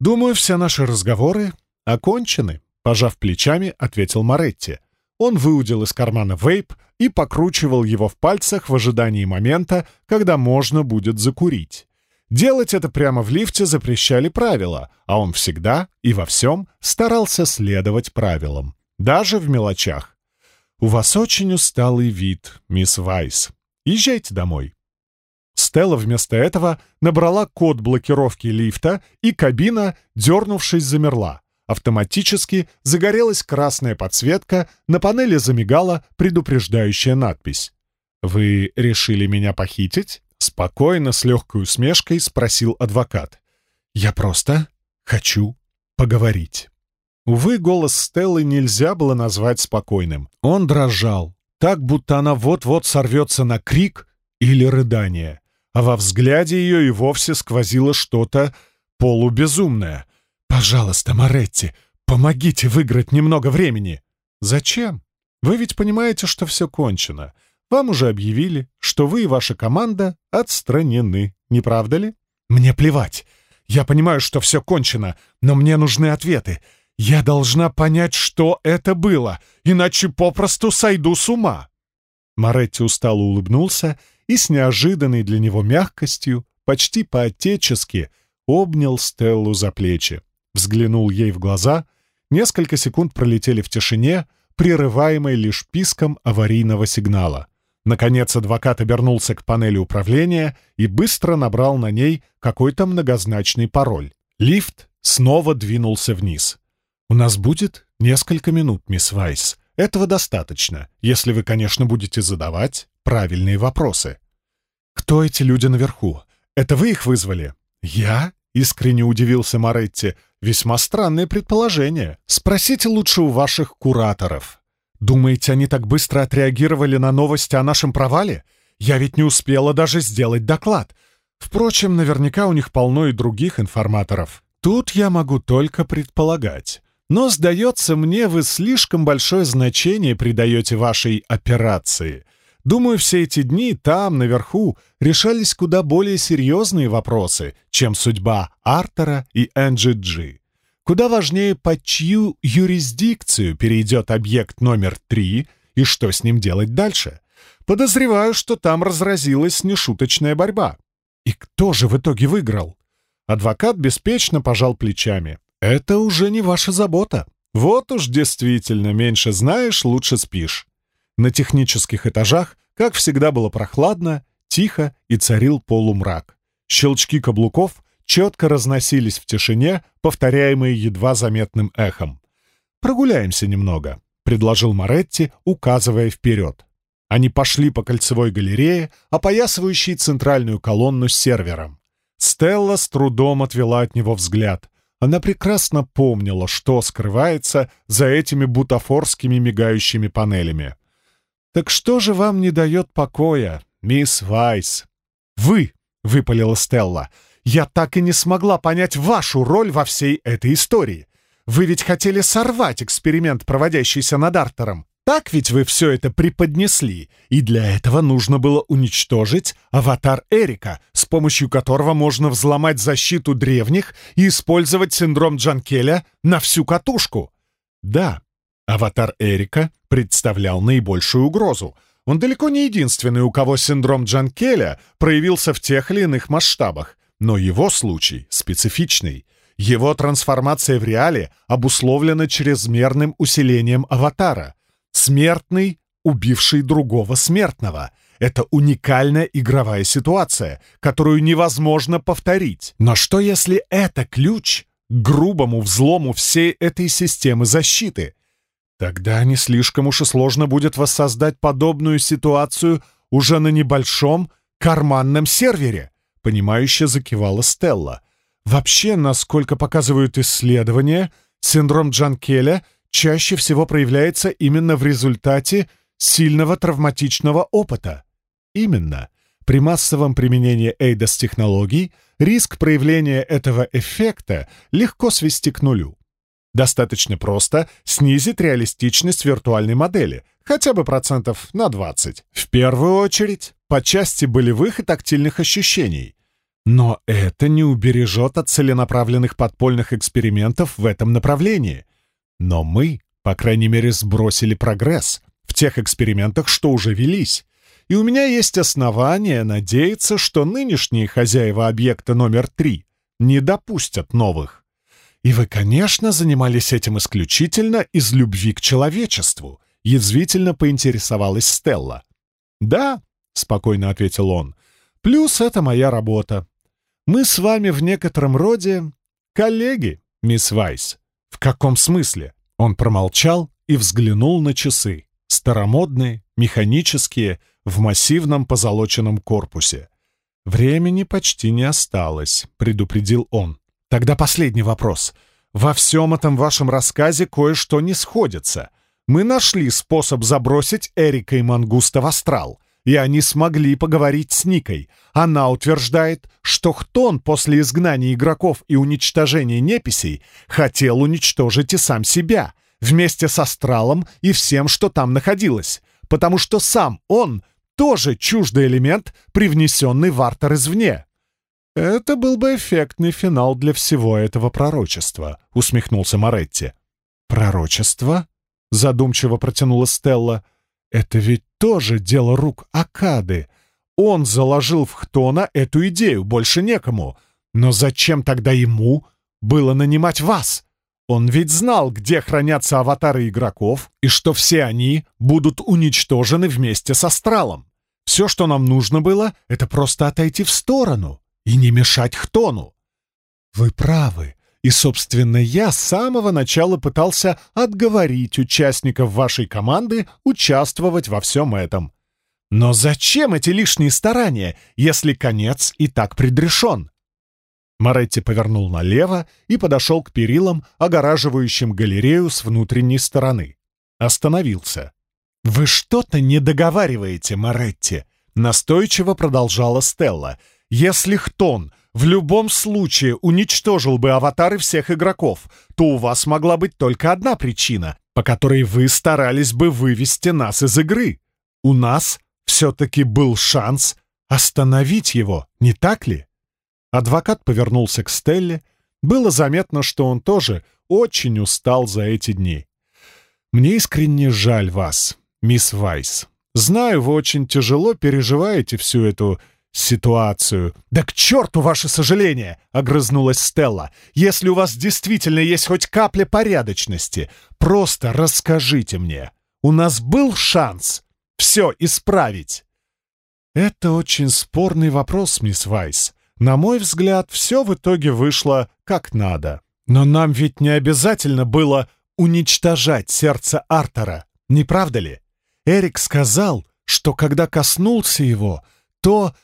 «Думаю, все наши разговоры окончены», — пожав плечами, ответил Моретти. Он выудил из кармана вейп и покручивал его в пальцах в ожидании момента, когда можно будет закурить. Делать это прямо в лифте запрещали правила, а он всегда и во всем старался следовать правилам, даже в мелочах. «У вас очень усталый вид, мисс Вайс. Езжайте домой». Стелла вместо этого набрала код блокировки лифта, и кабина, дернувшись, замерла. Автоматически загорелась красная подсветка, на панели замигала предупреждающая надпись. «Вы решили меня похитить?» Спокойно, с легкой усмешкой спросил адвокат. «Я просто хочу поговорить». Увы, голос Стеллы нельзя было назвать спокойным. Он дрожал, так, будто она вот-вот сорвется на крик или рыдание. А во взгляде ее и вовсе сквозило что-то полубезумное. «Пожалуйста, Моретти, помогите выиграть немного времени». «Зачем? Вы ведь понимаете, что все кончено. Вам уже объявили, что вы и ваша команда отстранены, не правда ли?» «Мне плевать. Я понимаю, что все кончено, но мне нужны ответы. Я должна понять, что это было, иначе попросту сойду с ума. Моретти устало улыбнулся и с неожиданной для него мягкостью, почти по-отечески, обнял Стеллу за плечи. Взглянул ей в глаза. Несколько секунд пролетели в тишине, прерываемой лишь писком аварийного сигнала. Наконец адвокат обернулся к панели управления и быстро набрал на ней какой-то многозначный пароль. Лифт снова двинулся вниз. «У нас будет несколько минут, мисс Вайс. Этого достаточно, если вы, конечно, будете задавать правильные вопросы». «Кто эти люди наверху? Это вы их вызвали?» «Я?» — искренне удивился Моретти. «Весьма странное предположение. Спросите лучше у ваших кураторов. Думаете, они так быстро отреагировали на новости о нашем провале? Я ведь не успела даже сделать доклад. Впрочем, наверняка у них полно и других информаторов. Тут я могу только предполагать. Но, сдается мне, вы слишком большое значение придаете вашей операции. Думаю, все эти дни там, наверху, решались куда более серьезные вопросы, чем судьба Артера и NGG. Куда важнее, под чью юрисдикцию перейдет объект номер три и что с ним делать дальше. Подозреваю, что там разразилась нешуточная борьба. И кто же в итоге выиграл? Адвокат беспечно пожал плечами. Это уже не ваша забота. Вот уж действительно, меньше знаешь, лучше спишь. На технических этажах, как всегда, было прохладно, тихо и царил полумрак. Щелчки каблуков четко разносились в тишине, повторяемые едва заметным эхом. «Прогуляемся немного», — предложил Моретти, указывая вперед. Они пошли по кольцевой галерее, опоясывающей центральную колонну с сервером. Стелла с трудом отвела от него взгляд. Она прекрасно помнила, что скрывается за этими бутафорскими мигающими панелями. «Так что же вам не дает покоя, мисс Вайс?» «Вы!» — выпалила Стелла. «Я так и не смогла понять вашу роль во всей этой истории. Вы ведь хотели сорвать эксперимент, проводящийся над Артером. Так ведь вы все это преподнесли, и для этого нужно было уничтожить аватар Эрика, с помощью которого можно взломать защиту древних и использовать синдром Джанкеля на всю катушку. Да, аватар Эрика представлял наибольшую угрозу. Он далеко не единственный, у кого синдром Джанкеля проявился в тех или иных масштабах, но его случай специфичный. Его трансформация в реале обусловлена чрезмерным усилением аватара. Смертный, убивший другого смертного. Это уникальная игровая ситуация, которую невозможно повторить. Но что если это ключ к грубому взлому всей этой системы защиты? Тогда не слишком уж и сложно будет воссоздать подобную ситуацию уже на небольшом карманном сервере, понимающе закивала Стелла. Вообще, насколько показывают исследования, синдром Джанкеля чаще всего проявляется именно в результате сильного травматичного опыта. Именно. При массовом применении эйдос-технологий риск проявления этого эффекта легко свести к нулю. Достаточно просто снизить реалистичность виртуальной модели, хотя бы процентов на 20. В первую очередь, по части болевых и тактильных ощущений. Но это не убережет от целенаправленных подпольных экспериментов в этом направлении. Но мы, по крайней мере, сбросили прогресс в тех экспериментах, что уже велись. И у меня есть основания надеяться, что нынешние хозяева объекта номер три не допустят новых. И вы, конечно, занимались этим исключительно из любви к человечеству, язвительно поинтересовалась Стелла. «Да», — спокойно ответил он, — «плюс это моя работа. Мы с вами в некотором роде коллеги, мисс Вайс». «В каком смысле?» Он промолчал и взглянул на часы. Старомодные, механические, в массивном позолоченном корпусе. «Времени почти не осталось», — предупредил он. Тогда последний вопрос. Во всем этом вашем рассказе кое-что не сходится. Мы нашли способ забросить Эрика и Мангуста в астрал, и они смогли поговорить с Никой. Она утверждает, что Хтон после изгнания игроков и уничтожения неписей хотел уничтожить и сам себя, вместе с астралом и всем, что там находилось, потому что сам он тоже чуждый элемент, привнесенный в Артер извне. «Это был бы эффектный финал для всего этого пророчества», — усмехнулся Моретти. «Пророчество?» — задумчиво протянула Стелла. «Это ведь тоже дело рук Акады. Он заложил в Хтона эту идею, больше некому. Но зачем тогда ему было нанимать вас? Он ведь знал, где хранятся аватары игроков, и что все они будут уничтожены вместе с Астралом. Все, что нам нужно было, это просто отойти в сторону и не мешать Хтону. Вы правы, и, собственно, я с самого начала пытался отговорить участников вашей команды участвовать во всем этом. Но зачем эти лишние старания, если конец и так предрешен? Моретти повернул налево и подошел к перилам, огораживающим галерею с внутренней стороны. Остановился. «Вы что-то не договариваете, Моретти», — настойчиво продолжала Стелла. Если Хтон в любом случае уничтожил бы аватары всех игроков, то у вас могла быть только одна причина, по которой вы старались бы вывести нас из игры. У нас все-таки был шанс остановить его, не так ли? Адвокат повернулся к Стелле. Было заметно, что он тоже очень устал за эти дни. «Мне искренне жаль вас, мисс Вайс. Знаю, вы очень тяжело переживаете всю эту ситуацию. «Да к черту ваше сожаление!» — огрызнулась Стелла. «Если у вас действительно есть хоть капля порядочности, просто расскажите мне. У нас был шанс все исправить?» «Это очень спорный вопрос, мисс Вайс. На мой взгляд, все в итоге вышло как надо. Но нам ведь не обязательно было уничтожать сердце Артера, не правда ли? Эрик сказал, что когда коснулся его, то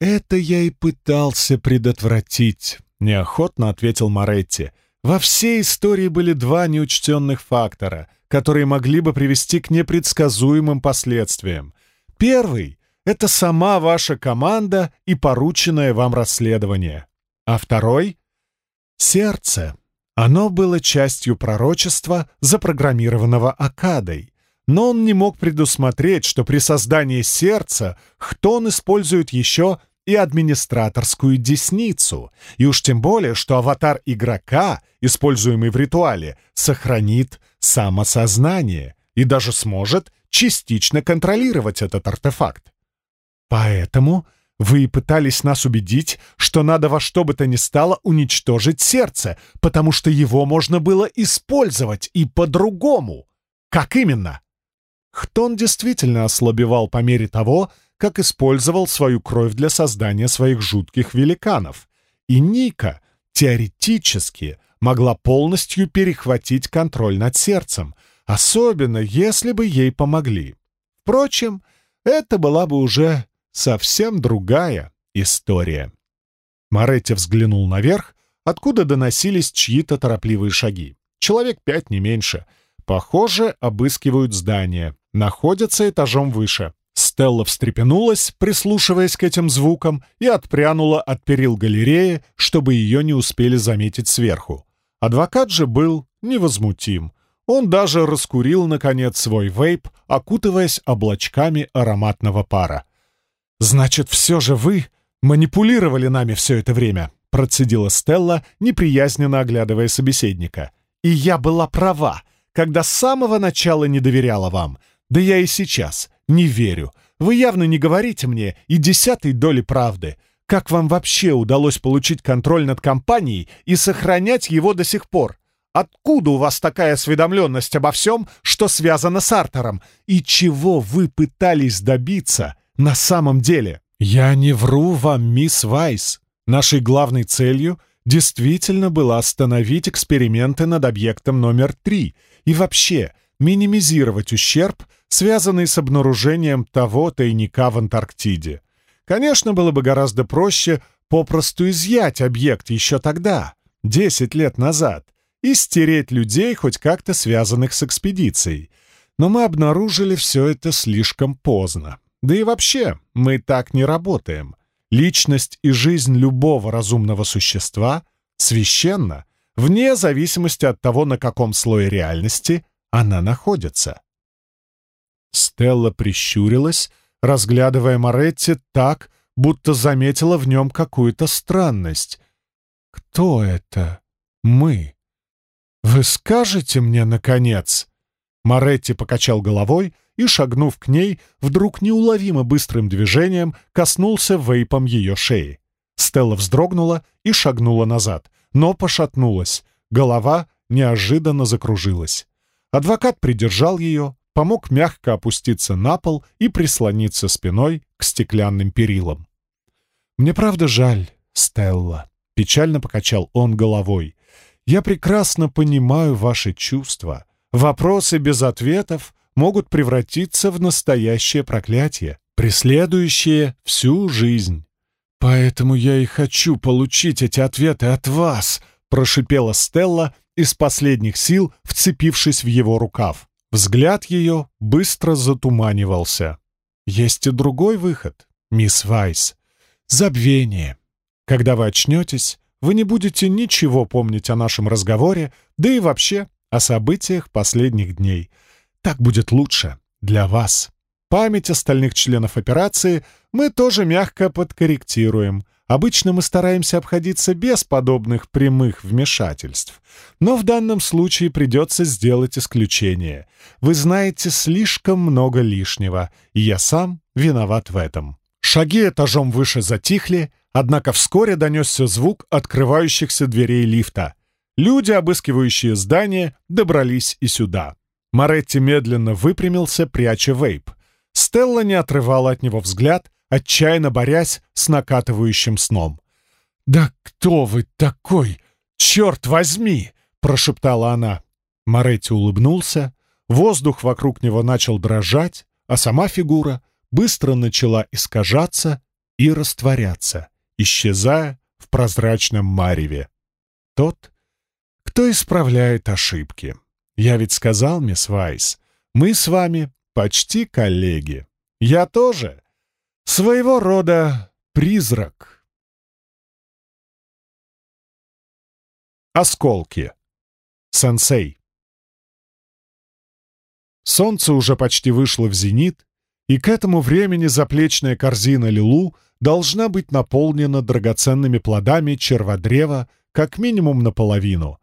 «Это я и пытался предотвратить», — неохотно ответил Моретти. «Во всей истории были два неучтенных фактора, которые могли бы привести к непредсказуемым последствиям. Первый — это сама ваша команда и порученное вам расследование. А второй — сердце. Оно было частью пророчества, запрограммированного Акадой. Но он не мог предусмотреть, что при создании сердца Хтон использует еще и администраторскую десницу, и уж тем более, что аватар игрока, используемый в ритуале, сохранит самосознание и даже сможет частично контролировать этот артефакт. Поэтому вы пытались нас убедить, что надо во что бы то ни стало уничтожить сердце, потому что его можно было использовать и по-другому. Как именно? Хтон действительно ослабевал по мере того, как использовал свою кровь для создания своих жутких великанов. И Ника теоретически могла полностью перехватить контроль над сердцем, особенно если бы ей помогли. Впрочем, это была бы уже совсем другая история. Моретти взглянул наверх, откуда доносились чьи-то торопливые шаги. Человек пять, не меньше. Похоже, обыскивают здание. Находятся этажом выше. Стелла встрепенулась, прислушиваясь к этим звукам, и отпрянула от перил галереи, чтобы ее не успели заметить сверху. Адвокат же был невозмутим. Он даже раскурил, наконец, свой вейп, окутываясь облачками ароматного пара. «Значит, все же вы манипулировали нами все это время», процедила Стелла, неприязненно оглядывая собеседника. «И я была права, когда с самого начала не доверяла вам. Да я и сейчас не верю. Вы явно не говорите мне и десятой доли правды. Как вам вообще удалось получить контроль над компанией и сохранять его до сих пор? Откуда у вас такая осведомленность обо всем, что связано с Артером? И чего вы пытались добиться на самом деле? Я не вру вам, мисс Вайс. Нашей главной целью действительно было остановить эксперименты над объектом номер три и вообще минимизировать ущерб, связанный с обнаружением того тайника в Антарктиде. Конечно, было бы гораздо проще попросту изъять объект еще тогда, 10 лет назад, и стереть людей, хоть как-то связанных с экспедицией. Но мы обнаружили все это слишком поздно. Да и вообще, мы так не работаем. Личность и жизнь любого разумного существа священна, вне зависимости от того, на каком слое реальности она находится. Стелла прищурилась, разглядывая Моретти так, будто заметила в нем какую-то странность. «Кто это? Мы? Вы скажете мне, наконец?» Моретти покачал головой и, шагнув к ней, вдруг неуловимо быстрым движением коснулся вейпом ее шеи. Стелла вздрогнула и шагнула назад, но пошатнулась. Голова неожиданно закружилась. Адвокат придержал ее, помог мягко опуститься на пол и прислониться спиной к стеклянным перилам. «Мне правда жаль, Стелла», — печально покачал он головой. «Я прекрасно понимаю ваши чувства. Вопросы без ответов могут превратиться в настоящее проклятие, преследующее всю жизнь. Поэтому я и хочу получить эти ответы от вас», — прошипела Стелла из последних сил, вцепившись в его рукав. Взгляд ее быстро затуманивался. Есть и другой выход, мисс Вайс. Забвение. Когда вы очнетесь, вы не будете ничего помнить о нашем разговоре, да и вообще о событиях последних дней. Так будет лучше для вас. Память остальных членов операции мы тоже мягко подкорректируем — Обычно мы стараемся обходиться без подобных прямых вмешательств. Но в данном случае придется сделать исключение. Вы знаете слишком много лишнего, и я сам виноват в этом. Шаги этажом выше затихли, однако вскоре донесся звук открывающихся дверей лифта. Люди, обыскивающие здание, добрались и сюда. Моретти медленно выпрямился, пряча вейп. Стелла не отрывала от него взгляд — отчаянно борясь с накатывающим сном. «Да кто вы такой? Черт возьми!» — прошептала она. Моретти улыбнулся, воздух вокруг него начал дрожать, а сама фигура быстро начала искажаться и растворяться, исчезая в прозрачном мареве. Тот, кто исправляет ошибки. Я ведь сказал, мисс Вайс, мы с вами почти коллеги. Я тоже Своего рода призрак. Осколки. Сенсей. Солнце уже почти вышло в зенит, и к этому времени заплечная корзина Лилу должна быть наполнена драгоценными плодами черводрева как минимум наполовину.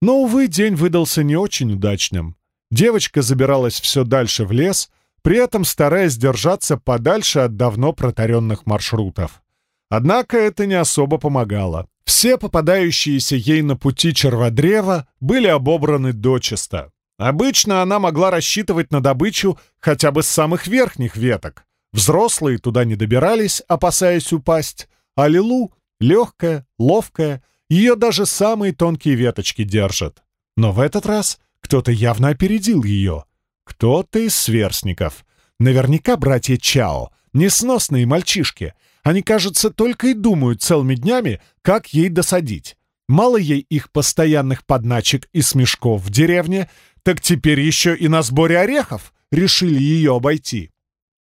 Но, увы, день выдался не очень удачным. Девочка забиралась все дальше в лес, при этом стараясь держаться подальше от давно протаренных маршрутов. Однако это не особо помогало. Все попадающиеся ей на пути черводрева были обобраны дочисто. Обычно она могла рассчитывать на добычу хотя бы с самых верхних веток. Взрослые туда не добирались, опасаясь упасть, а Лилу легкая, ловкая, ее даже самые тонкие веточки держат. Но в этот раз кто-то явно опередил ее. Кто-то из сверстников. Наверняка братья Чао, несносные мальчишки. Они, кажется, только и думают целыми днями, как ей досадить. Мало ей их постоянных подначек и смешков в деревне, так теперь еще и на сборе орехов решили ее обойти.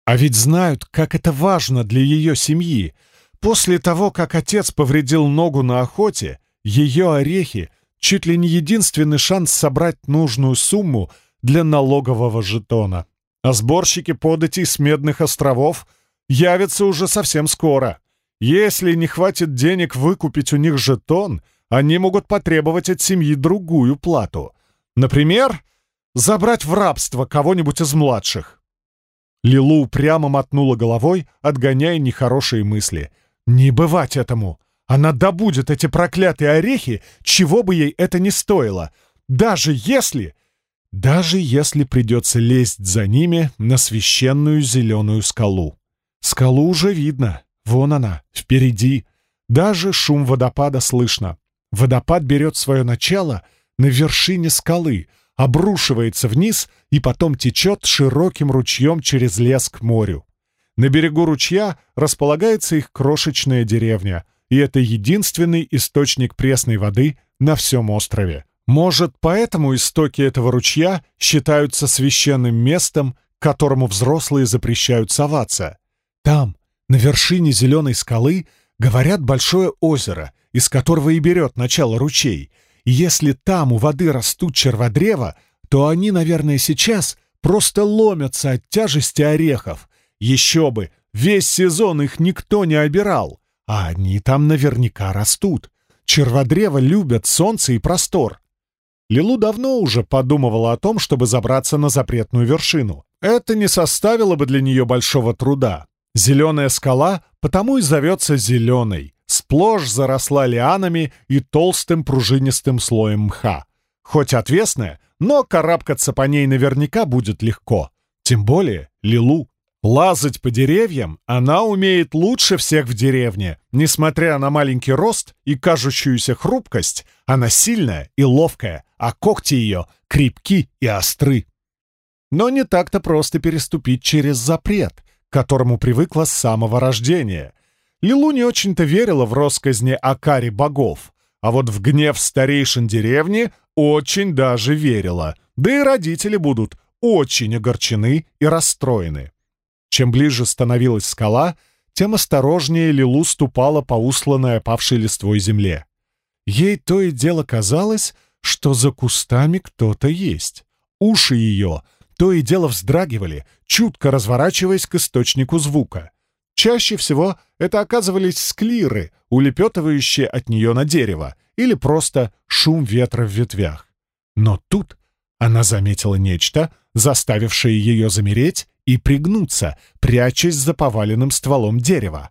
А ведь знают, как это важно для ее семьи. После того, как отец повредил ногу на охоте, ее орехи — чуть ли не единственный шанс собрать нужную сумму для налогового жетона. А сборщики податей с Медных островов явятся уже совсем скоро. Если не хватит денег выкупить у них жетон, они могут потребовать от семьи другую плату. Например, забрать в рабство кого-нибудь из младших. Лилу прямо мотнула головой, отгоняя нехорошие мысли. «Не бывать этому! Она добудет эти проклятые орехи, чего бы ей это ни стоило, даже если... Даже если придется лезть за ними на священную зеленую скалу. Скалу уже видно, вон она, впереди. Даже шум водопада слышно. Водопад берет свое начало на вершине скалы, обрушивается вниз и потом течет широким ручьем через лес к морю. На берегу ручья располагается их крошечная деревня, и это единственный источник пресной воды на всем острове. Может, поэтому истоки этого ручья считаются священным местом, к которому взрослые запрещают соваться. Там, на вершине зеленой скалы, говорят большое озеро, из которого и берет начало ручей. И если там у воды растут черводрева, то они, наверное, сейчас просто ломятся от тяжести орехов. Еще бы, весь сезон их никто не обирал. А они там наверняка растут. Черводрева любят солнце и простор. Лилу давно уже подумывала о том, чтобы забраться на запретную вершину. Это не составило бы для нее большого труда. Зеленая скала потому и зовется зеленой. Сплошь заросла лианами и толстым пружинистым слоем мха. Хоть отвесная, но карабкаться по ней наверняка будет легко. Тем более Лилу Лазать по деревьям она умеет лучше всех в деревне. Несмотря на маленький рост и кажущуюся хрупкость, она сильная и ловкая, а когти ее крепки и остры. Но не так-то просто переступить через запрет, к которому привыкла с самого рождения. Лилу не очень-то верила в росказни о каре богов, а вот в гнев старейшин деревни очень даже верила. Да и родители будут очень огорчены и расстроены. Чем ближе становилась скала, тем осторожнее Лилу ступала по усланной опавшей листвой земле. Ей то и дело казалось, что за кустами кто-то есть. Уши ее то и дело вздрагивали, чутко разворачиваясь к источнику звука. Чаще всего это оказывались склиры, улепетывающие от нее на дерево, или просто шум ветра в ветвях. Но тут она заметила нечто, заставившее ее замереть и пригнуться, прячась за поваленным стволом дерева.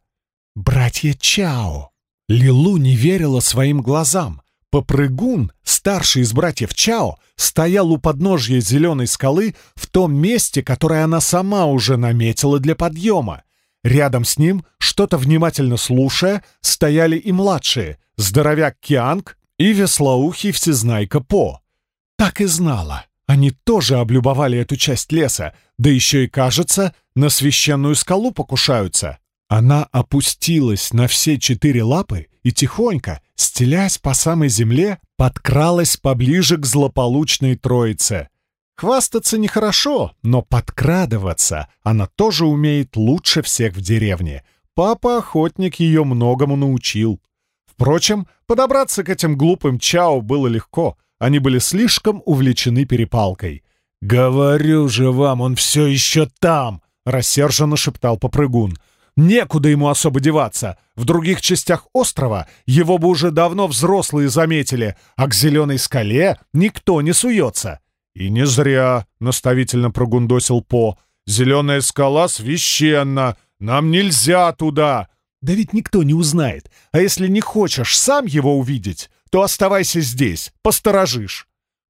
«Братья Чао!» Лилу не верила своим глазам. Попрыгун, старший из братьев Чао, стоял у подножья зеленой скалы в том месте, которое она сама уже наметила для подъема. Рядом с ним, что-то внимательно слушая, стояли и младшие, здоровяк Кианг и веслоухий всезнайка По. Так и знала. Они тоже облюбовали эту часть леса, да еще и, кажется, на священную скалу покушаются. Она опустилась на все четыре лапы и тихонько, стелясь по самой земле, подкралась поближе к злополучной троице. Хвастаться нехорошо, но подкрадываться она тоже умеет лучше всех в деревне. Папа-охотник ее многому научил. Впрочем, подобраться к этим глупым чао было легко — они были слишком увлечены перепалкой. «Говорю же вам, он все еще там!» — рассерженно шептал попрыгун. Некуда ему особо деваться. В других частях острова его бы уже давно взрослые заметили, а к зеленой скале никто не суется. «И не зря», — наставительно прогундосил По. «Зеленая скала священна. Нам нельзя туда». «Да ведь никто не узнает. А если не хочешь сам его увидеть, то оставайся здесь, посторожишь».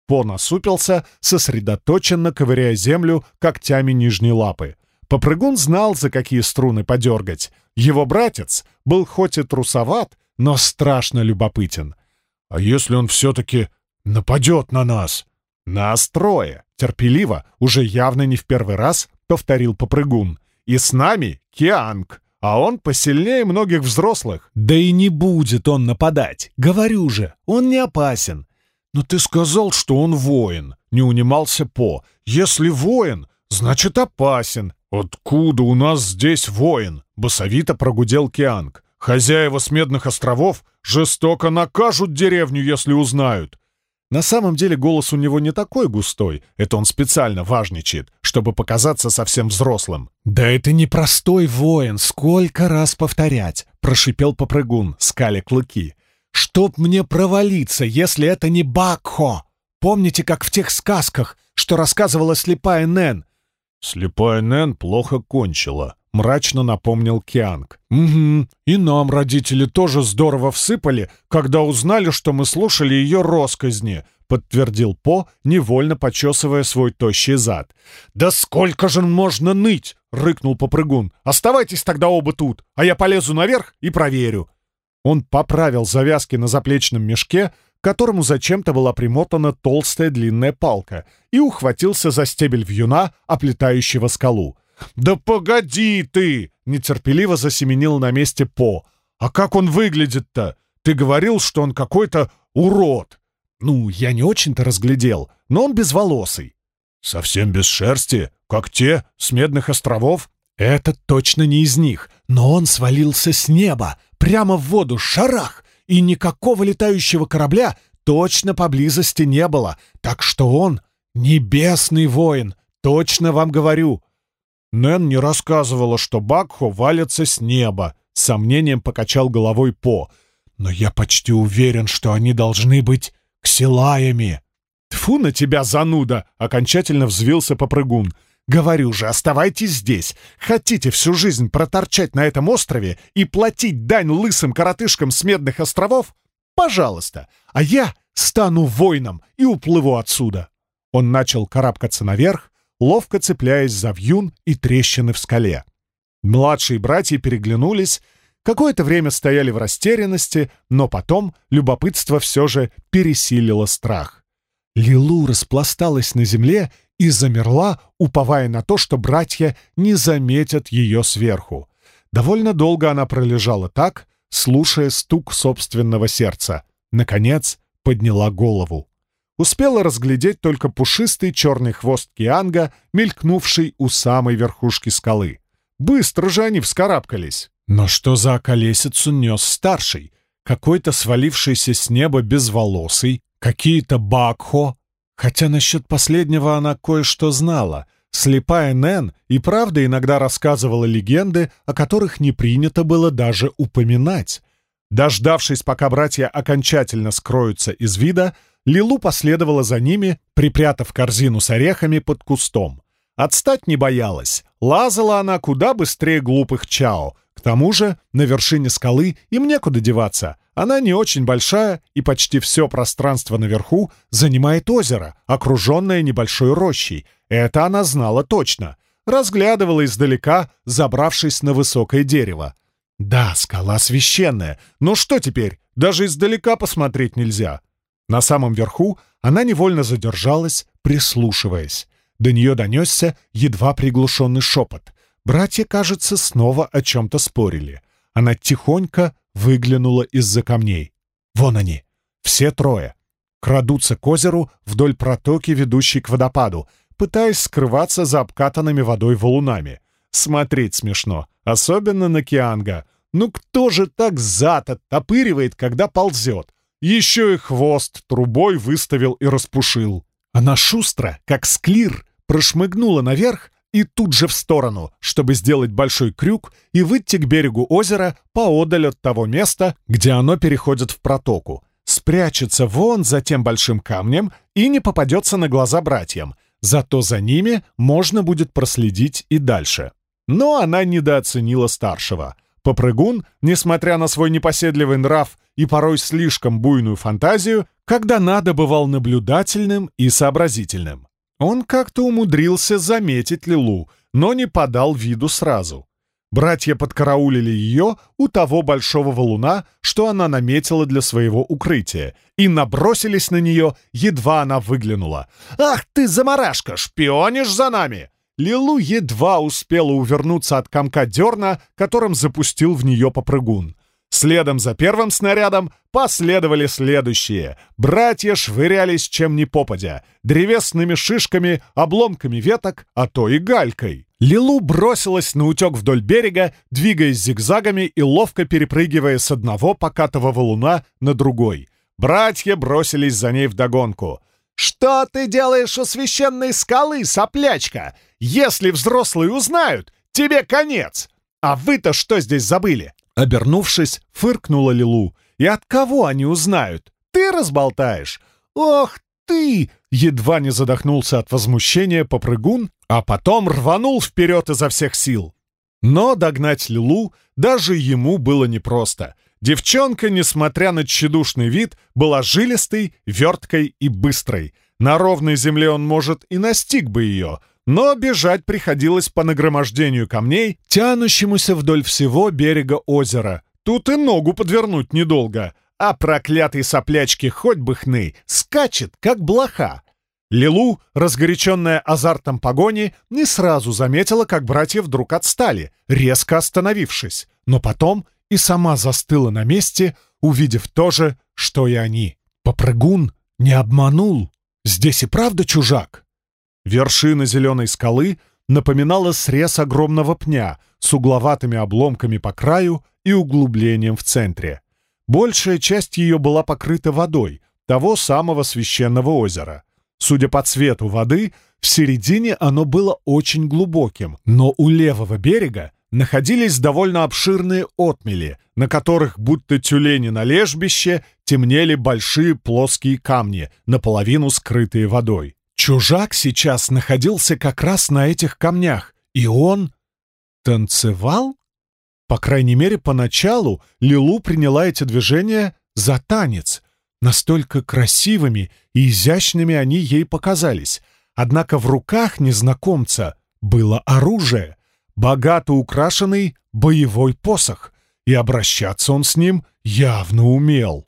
По насупился, сосредоточенно ковыряя землю когтями нижней лапы. Попрыгун знал, за какие струны подергать. Его братец был хоть и трусоват, но страшно любопытен. «А если он все-таки нападет на нас?» «Нас трое!» — терпеливо, уже явно не в первый раз, повторил Попрыгун. «И с нами Кианг, а он посильнее многих взрослых». «Да и не будет он нападать, говорю же, он не опасен. «Но ты сказал, что он воин», — не унимался По. «Если воин, значит опасен». «Откуда у нас здесь воин?» — басовито прогудел Кианг. «Хозяева Смедных островов жестоко накажут деревню, если узнают». На самом деле голос у него не такой густой, это он специально важничает, чтобы показаться совсем взрослым. «Да это не простой воин, сколько раз повторять!» — прошипел попрыгун, скали клыки. Чтоб мне провалиться, если это не Бакхо! Помните, как в тех сказках, что рассказывала слепая Нэн? «Слепая Нэн плохо кончила», — мрачно напомнил Кианг. «Угу, и нам родители тоже здорово всыпали, когда узнали, что мы слушали ее росказни», — подтвердил По, невольно почесывая свой тощий зад. «Да сколько же можно ныть!» — рыкнул попрыгун. «Оставайтесь тогда оба тут, а я полезу наверх и проверю». Он поправил завязки на заплечном мешке, к которому зачем-то была примотана толстая длинная палка, и ухватился за стебель вьюна, оплетающего скалу. «Да погоди ты!» — нетерпеливо засеменил на месте По. «А как он выглядит-то? Ты говорил, что он какой-то урод!» «Ну, я не очень-то разглядел, но он безволосый». «Совсем без шерсти, как те с Медных островов?» «Это точно не из них, но он свалился с неба, прямо в воду, шарах, и никакого летающего корабля точно поблизости не было, так что он небесный воин, точно вам говорю». Нэн не рассказывала, что Бакхо валится с неба, с сомнением покачал головой По. «Но я почти уверен, что они должны быть ксилаями». «Тьфу на тебя, зануда!» — окончательно взвился попрыгун. Говорю же, оставайтесь здесь. Хотите всю жизнь проторчать на этом острове и платить дань лысым коротышкам с Медных островов? Пожалуйста. А я стану воином и уплыву отсюда. Он начал карабкаться наверх, ловко цепляясь за вьюн и трещины в скале. Младшие братья переглянулись, какое-то время стояли в растерянности, но потом любопытство все же пересилило страх. Лилу распласталась на земле и замерла, уповая на то, что братья не заметят ее сверху. Довольно долго она пролежала так, слушая стук собственного сердца. Наконец подняла голову. Успела разглядеть только пушистый черный хвост Кианга, мелькнувший у самой верхушки скалы. Быстро же они вскарабкались. Но что за околесицу нес старший? Какой-то свалившийся с неба безволосый, какие-то бакхо, Хотя насчет последнего она кое-что знала. Слепая Нэн и правда иногда рассказывала легенды, о которых не принято было даже упоминать. Дождавшись, пока братья окончательно скроются из вида, Лилу последовала за ними, припрятав корзину с орехами под кустом. Отстать не боялась. Лазала она куда быстрее глупых чао. К тому же на вершине скалы им некуда деваться — она не очень большая, и почти все пространство наверху занимает озеро, окруженное небольшой рощей. Это она знала точно. Разглядывала издалека, забравшись на высокое дерево. Да, скала священная, но что теперь? Даже издалека посмотреть нельзя. На самом верху она невольно задержалась, прислушиваясь. До нее донесся едва приглушенный шепот. Братья, кажется, снова о чем-то спорили. Она тихонько выглянула из-за камней. Вон они, все трое. Крадутся к озеру вдоль протоки, ведущей к водопаду, пытаясь скрываться за обкатанными водой валунами. Смотреть смешно, особенно на Кианга. Ну кто же так зад оттопыривает, когда ползет? Еще и хвост трубой выставил и распушил. Она шустро, как склир, прошмыгнула наверх, и тут же в сторону, чтобы сделать большой крюк и выйти к берегу озера поодаль от того места, где оно переходит в протоку. Спрячется вон за тем большим камнем и не попадется на глаза братьям. Зато за ними можно будет проследить и дальше. Но она недооценила старшего. Попрыгун, несмотря на свой непоседливый нрав и порой слишком буйную фантазию, когда надо бывал наблюдательным и сообразительным. Он как-то умудрился заметить Лилу, но не подал виду сразу. Братья подкараулили ее у того большого валуна, что она наметила для своего укрытия, и набросились на нее, едва она выглянула. «Ах ты, заморашка, шпионишь за нами!» Лилу едва успела увернуться от комка дерна, которым запустил в нее попрыгун. Следом за первым снарядом последовали следующие. Братья швырялись чем ни попадя, древесными шишками, обломками веток, а то и галькой. Лилу бросилась на утек вдоль берега, двигаясь зигзагами и ловко перепрыгивая с одного покатого валуна на другой. Братья бросились за ней вдогонку. «Что ты делаешь у священной скалы, соплячка? Если взрослые узнают, тебе конец! А вы-то что здесь забыли? Обернувшись, фыркнула Лилу. «И от кого они узнают? Ты разболтаешь? Ох ты!» Едва не задохнулся от возмущения попрыгун, а потом рванул вперед изо всех сил. Но догнать Лилу даже ему было непросто. Девчонка, несмотря на тщедушный вид, была жилистой, верткой и быстрой. На ровной земле он, может, и настиг бы ее, но бежать приходилось по нагромождению камней, тянущемуся вдоль всего берега озера. Тут и ногу подвернуть недолго, а проклятый соплячки хоть бы хны, скачет, как блоха. Лилу, разгоряченная азартом погони, не сразу заметила, как братья вдруг отстали, резко остановившись, но потом и сама застыла на месте, увидев то же, что и они. Попрыгун не обманул. Здесь и правда чужак. Вершина зеленой скалы напоминала срез огромного пня с угловатыми обломками по краю и углублением в центре. Большая часть ее была покрыта водой, того самого священного озера. Судя по цвету воды, в середине оно было очень глубоким, но у левого берега находились довольно обширные отмели, на которых, будто тюлени на лежбище, темнели большие плоские камни, наполовину скрытые водой. Чужак сейчас находился как раз на этих камнях, и он танцевал? По крайней мере, поначалу Лилу приняла эти движения за танец. Настолько красивыми и изящными они ей показались. Однако в руках незнакомца было оружие, богато украшенный боевой посох, и обращаться он с ним явно умел.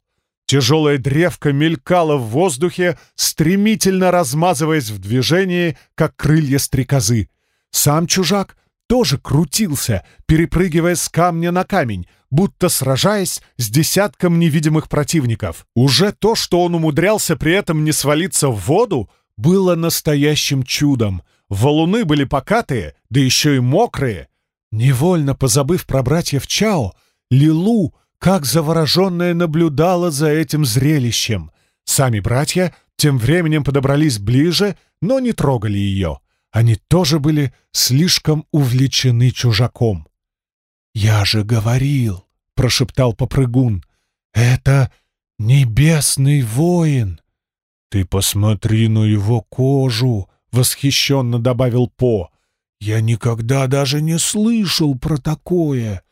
Тяжелая древка мелькала в воздухе, стремительно размазываясь в движении, как крылья стрекозы. Сам чужак тоже крутился, перепрыгивая с камня на камень, будто сражаясь с десятком невидимых противников. Уже то, что он умудрялся при этом не свалиться в воду, было настоящим чудом. Валуны были покатые, да еще и мокрые. Невольно позабыв про братьев Чао, Лилу как завороженная наблюдала за этим зрелищем. Сами братья тем временем подобрались ближе, но не трогали ее. Они тоже были слишком увлечены чужаком. «Я же говорил», — прошептал попрыгун, — «это небесный воин». «Ты посмотри на его кожу», — восхищенно добавил По. «Я никогда даже не слышал про такое».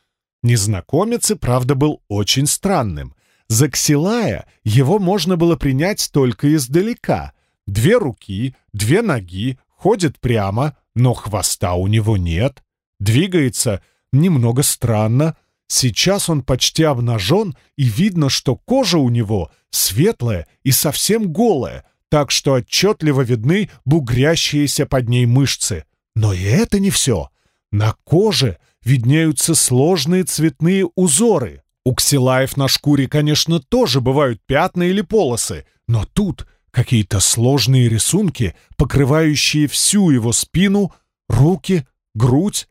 Незнакомец и правда был очень странным. За Ксилая его можно было принять только издалека. Две руки, две ноги, ходит прямо, но хвоста у него нет. Двигается немного странно. Сейчас он почти обнажен, и видно, что кожа у него светлая и совсем голая, так что отчетливо видны бугрящиеся под ней мышцы. Но и это не все. На коже виднеются сложные цветные узоры. У ксилаев на шкуре, конечно, тоже бывают пятна или полосы, но тут какие-то сложные рисунки, покрывающие всю его спину, руки, грудь.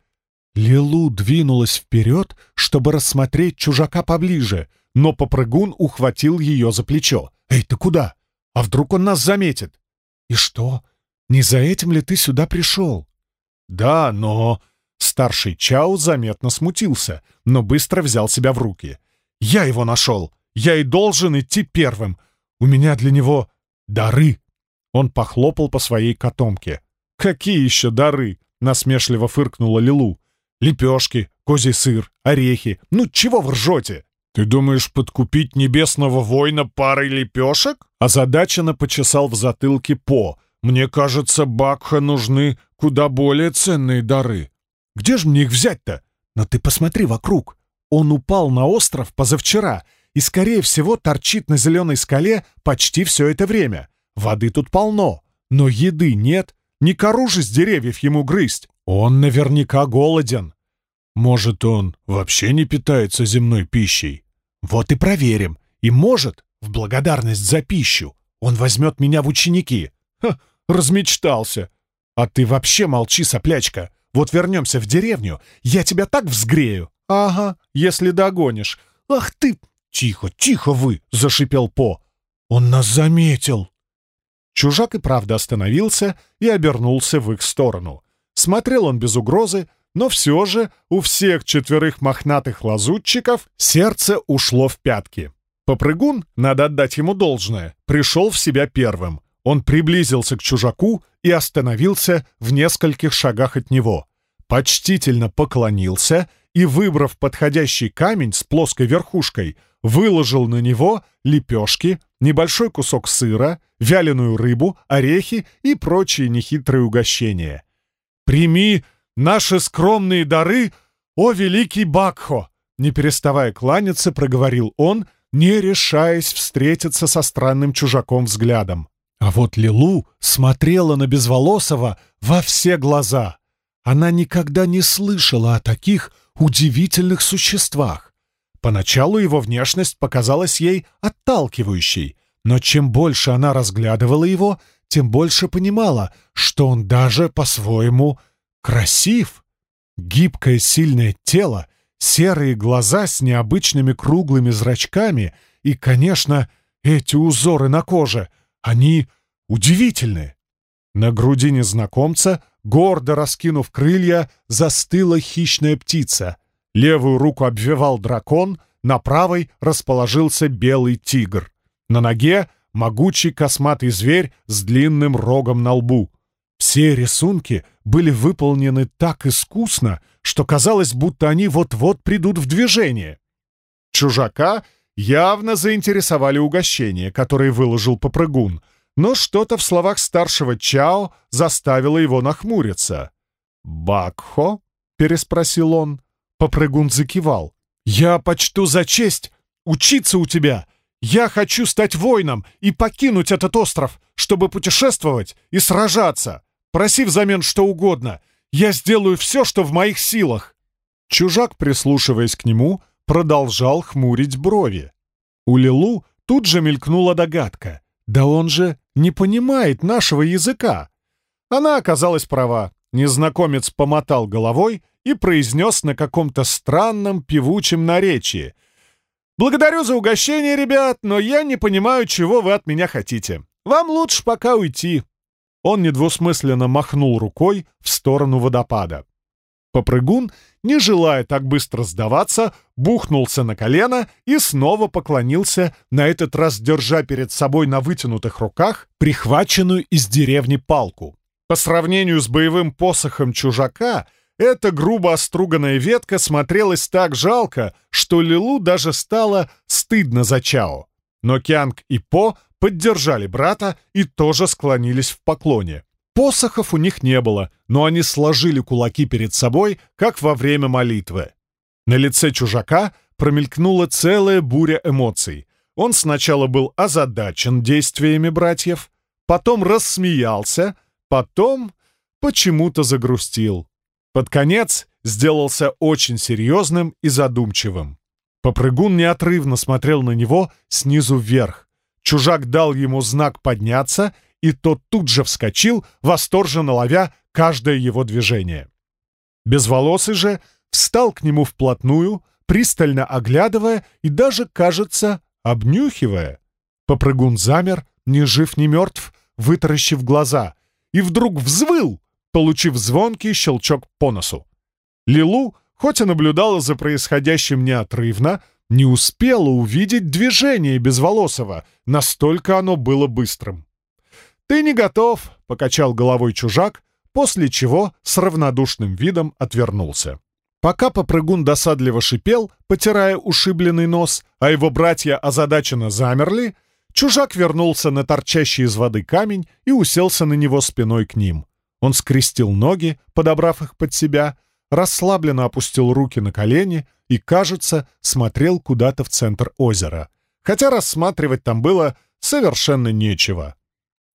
Лилу двинулась вперед, чтобы рассмотреть чужака поближе, но попрыгун ухватил ее за плечо. «Эй, ты куда? А вдруг он нас заметит?» «И что? Не за этим ли ты сюда пришел?» «Да, но...» Старший Чао заметно смутился, но быстро взял себя в руки. «Я его нашел! Я и должен идти первым! У меня для него дары!» Он похлопал по своей котомке. «Какие еще дары?» — насмешливо фыркнула Лилу. «Лепешки, козий сыр, орехи. Ну, чего вы ржете?» «Ты думаешь подкупить небесного воина парой лепешек?» Озадаченно почесал в затылке По. «Мне кажется, Бакха нужны куда более ценные дары. Где же мне их взять-то? Но ты посмотри вокруг. Он упал на остров позавчера и, скорее всего, торчит на зеленой скале почти все это время. Воды тут полно, но еды нет, ни кору с деревьев ему грызть. Он наверняка голоден. Может, он вообще не питается земной пищей? Вот и проверим. И может, в благодарность за пищу, он возьмет меня в ученики. Ха, размечтался. А ты вообще молчи, соплячка. Вот вернемся в деревню, я тебя так взгрею. Ага, если догонишь. Ах ты! Тихо, тихо вы, зашипел По. Он нас заметил. Чужак и правда остановился и обернулся в их сторону. Смотрел он без угрозы, но все же у всех четверых мохнатых лазутчиков сердце ушло в пятки. Попрыгун, надо отдать ему должное, пришел в себя первым. Он приблизился к чужаку и остановился в нескольких шагах от него. Почтительно поклонился и, выбрав подходящий камень с плоской верхушкой, выложил на него лепешки, небольшой кусок сыра, вяленую рыбу, орехи и прочие нехитрые угощения. «Прими наши скромные дары, о великий Бакхо!» Не переставая кланяться, проговорил он, не решаясь встретиться со странным чужаком взглядом. А вот Лилу смотрела на Безволосого во все глаза. Она никогда не слышала о таких удивительных существах. Поначалу его внешность показалась ей отталкивающей, но чем больше она разглядывала его, тем больше понимала, что он даже по-своему красив. Гибкое сильное тело, серые глаза с необычными круглыми зрачками и, конечно, эти узоры на коже, они удивительны. На груди незнакомца, гордо раскинув крылья, застыла хищная птица. Левую руку обвивал дракон, на правой расположился белый тигр. На ноге могучий косматый зверь с длинным рогом на лбу. Все рисунки были выполнены так искусно, что казалось, будто они вот-вот придут в движение. Чужака явно заинтересовали угощения, которые выложил попрыгун, но что-то в словах старшего Чао заставило его нахмуриться. «Бакхо?» — переспросил он. Попрыгун закивал. «Я почту за честь учиться у тебя я хочу стать воином и покинуть этот остров, чтобы путешествовать и сражаться. Проси взамен что угодно. Я сделаю все, что в моих силах». Чужак, прислушиваясь к нему, продолжал хмурить брови. У Лилу тут же мелькнула догадка. «Да он же не понимает нашего языка!» Она оказалась права. Незнакомец помотал головой и произнес на каком-то странном певучем наречии — «Благодарю за угощение, ребят, но я не понимаю, чего вы от меня хотите. Вам лучше пока уйти». Он недвусмысленно махнул рукой в сторону водопада. Попрыгун, не желая так быстро сдаваться, бухнулся на колено и снова поклонился, на этот раз держа перед собой на вытянутых руках прихваченную из деревни палку. По сравнению с боевым посохом чужака — эта грубо оструганная ветка смотрелась так жалко, что Лилу даже стало стыдно за Чао. Но Кянг и По поддержали брата и тоже склонились в поклоне. Посохов у них не было, но они сложили кулаки перед собой, как во время молитвы. На лице чужака промелькнула целая буря эмоций. Он сначала был озадачен действиями братьев, потом рассмеялся, потом почему-то загрустил. Под конец сделался очень серьезным и задумчивым. Попрыгун неотрывно смотрел на него снизу вверх. Чужак дал ему знак подняться, и тот тут же вскочил, восторженно ловя каждое его движение. Безволосый же встал к нему вплотную, пристально оглядывая и даже, кажется, обнюхивая. Попрыгун замер, ни жив, ни мертв, вытаращив глаза, и вдруг взвыл, получив звонкий щелчок по носу. Лилу, хоть и наблюдала за происходящим неотрывно, не успела увидеть движение Безволосого, настолько оно было быстрым. «Ты не готов», — покачал головой чужак, после чего с равнодушным видом отвернулся. Пока попрыгун досадливо шипел, потирая ушибленный нос, а его братья озадаченно замерли, чужак вернулся на торчащий из воды камень и уселся на него спиной к ним. Он скрестил ноги, подобрав их под себя, расслабленно опустил руки на колени и, кажется, смотрел куда-то в центр озера. Хотя рассматривать там было совершенно нечего.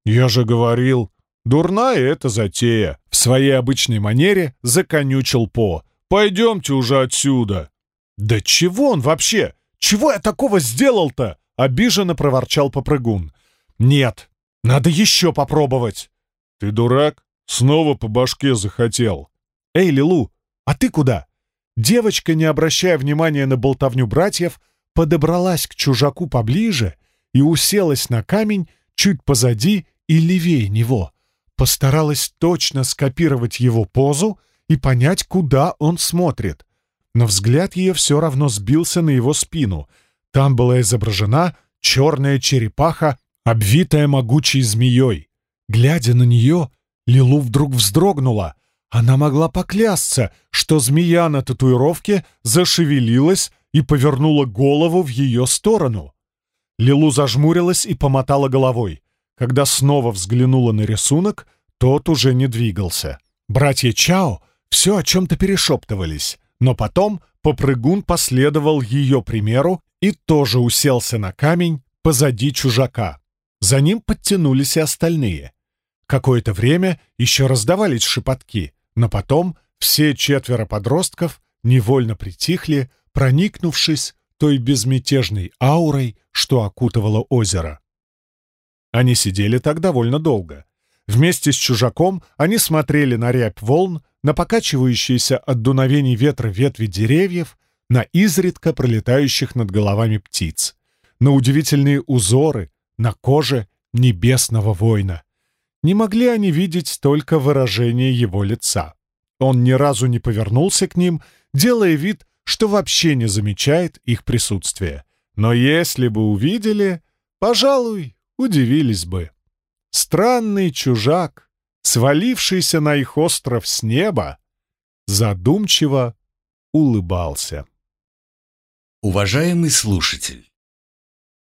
«Я же говорил, дурная эта затея!» В своей обычной манере законючил По. «Пойдемте уже отсюда!» «Да чего он вообще? Чего я такого сделал-то?» Обиженно проворчал попрыгун. «Нет, надо еще попробовать!» «Ты дурак? Снова по башке захотел!» «Эй, Лилу, а ты куда?» Девочка, не обращая внимания на болтовню братьев, подобралась к чужаку поближе и уселась на камень чуть позади и левее него. Постаралась точно скопировать его позу и понять, куда он смотрит. Но взгляд ее все равно сбился на его спину. Там была изображена черная черепаха, обвитая могучей змеей. Глядя на нее, Лилу вдруг вздрогнула — она могла поклясться, что змея на татуировке зашевелилась и повернула голову в ее сторону. Лилу зажмурилась и помотала головой. Когда снова взглянула на рисунок, тот уже не двигался. Братья Чао все о чем-то перешептывались, но потом попрыгун последовал ее примеру и тоже уселся на камень позади чужака. За ним подтянулись и остальные. Какое-то время еще раздавались шепотки — но потом все четверо подростков невольно притихли, проникнувшись той безмятежной аурой, что окутывало озеро. Они сидели так довольно долго. Вместе с чужаком они смотрели на рябь волн, на покачивающиеся от дуновений ветра ветви деревьев, на изредка пролетающих над головами птиц, на удивительные узоры на коже небесного воина, не могли они видеть только выражение его лица. Он ни разу не повернулся к ним, делая вид, что вообще не замечает их присутствие. Но если бы увидели, пожалуй, удивились бы. Странный чужак, свалившийся на их остров с неба, задумчиво улыбался. Уважаемый слушатель!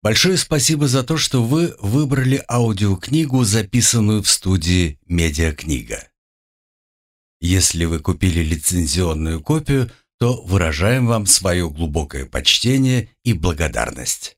Большое спасибо за то, что вы выбрали аудиокнигу, записанную в студии «Медиакнига». Если вы купили лицензионную копию, то выражаем вам свое глубокое почтение и благодарность.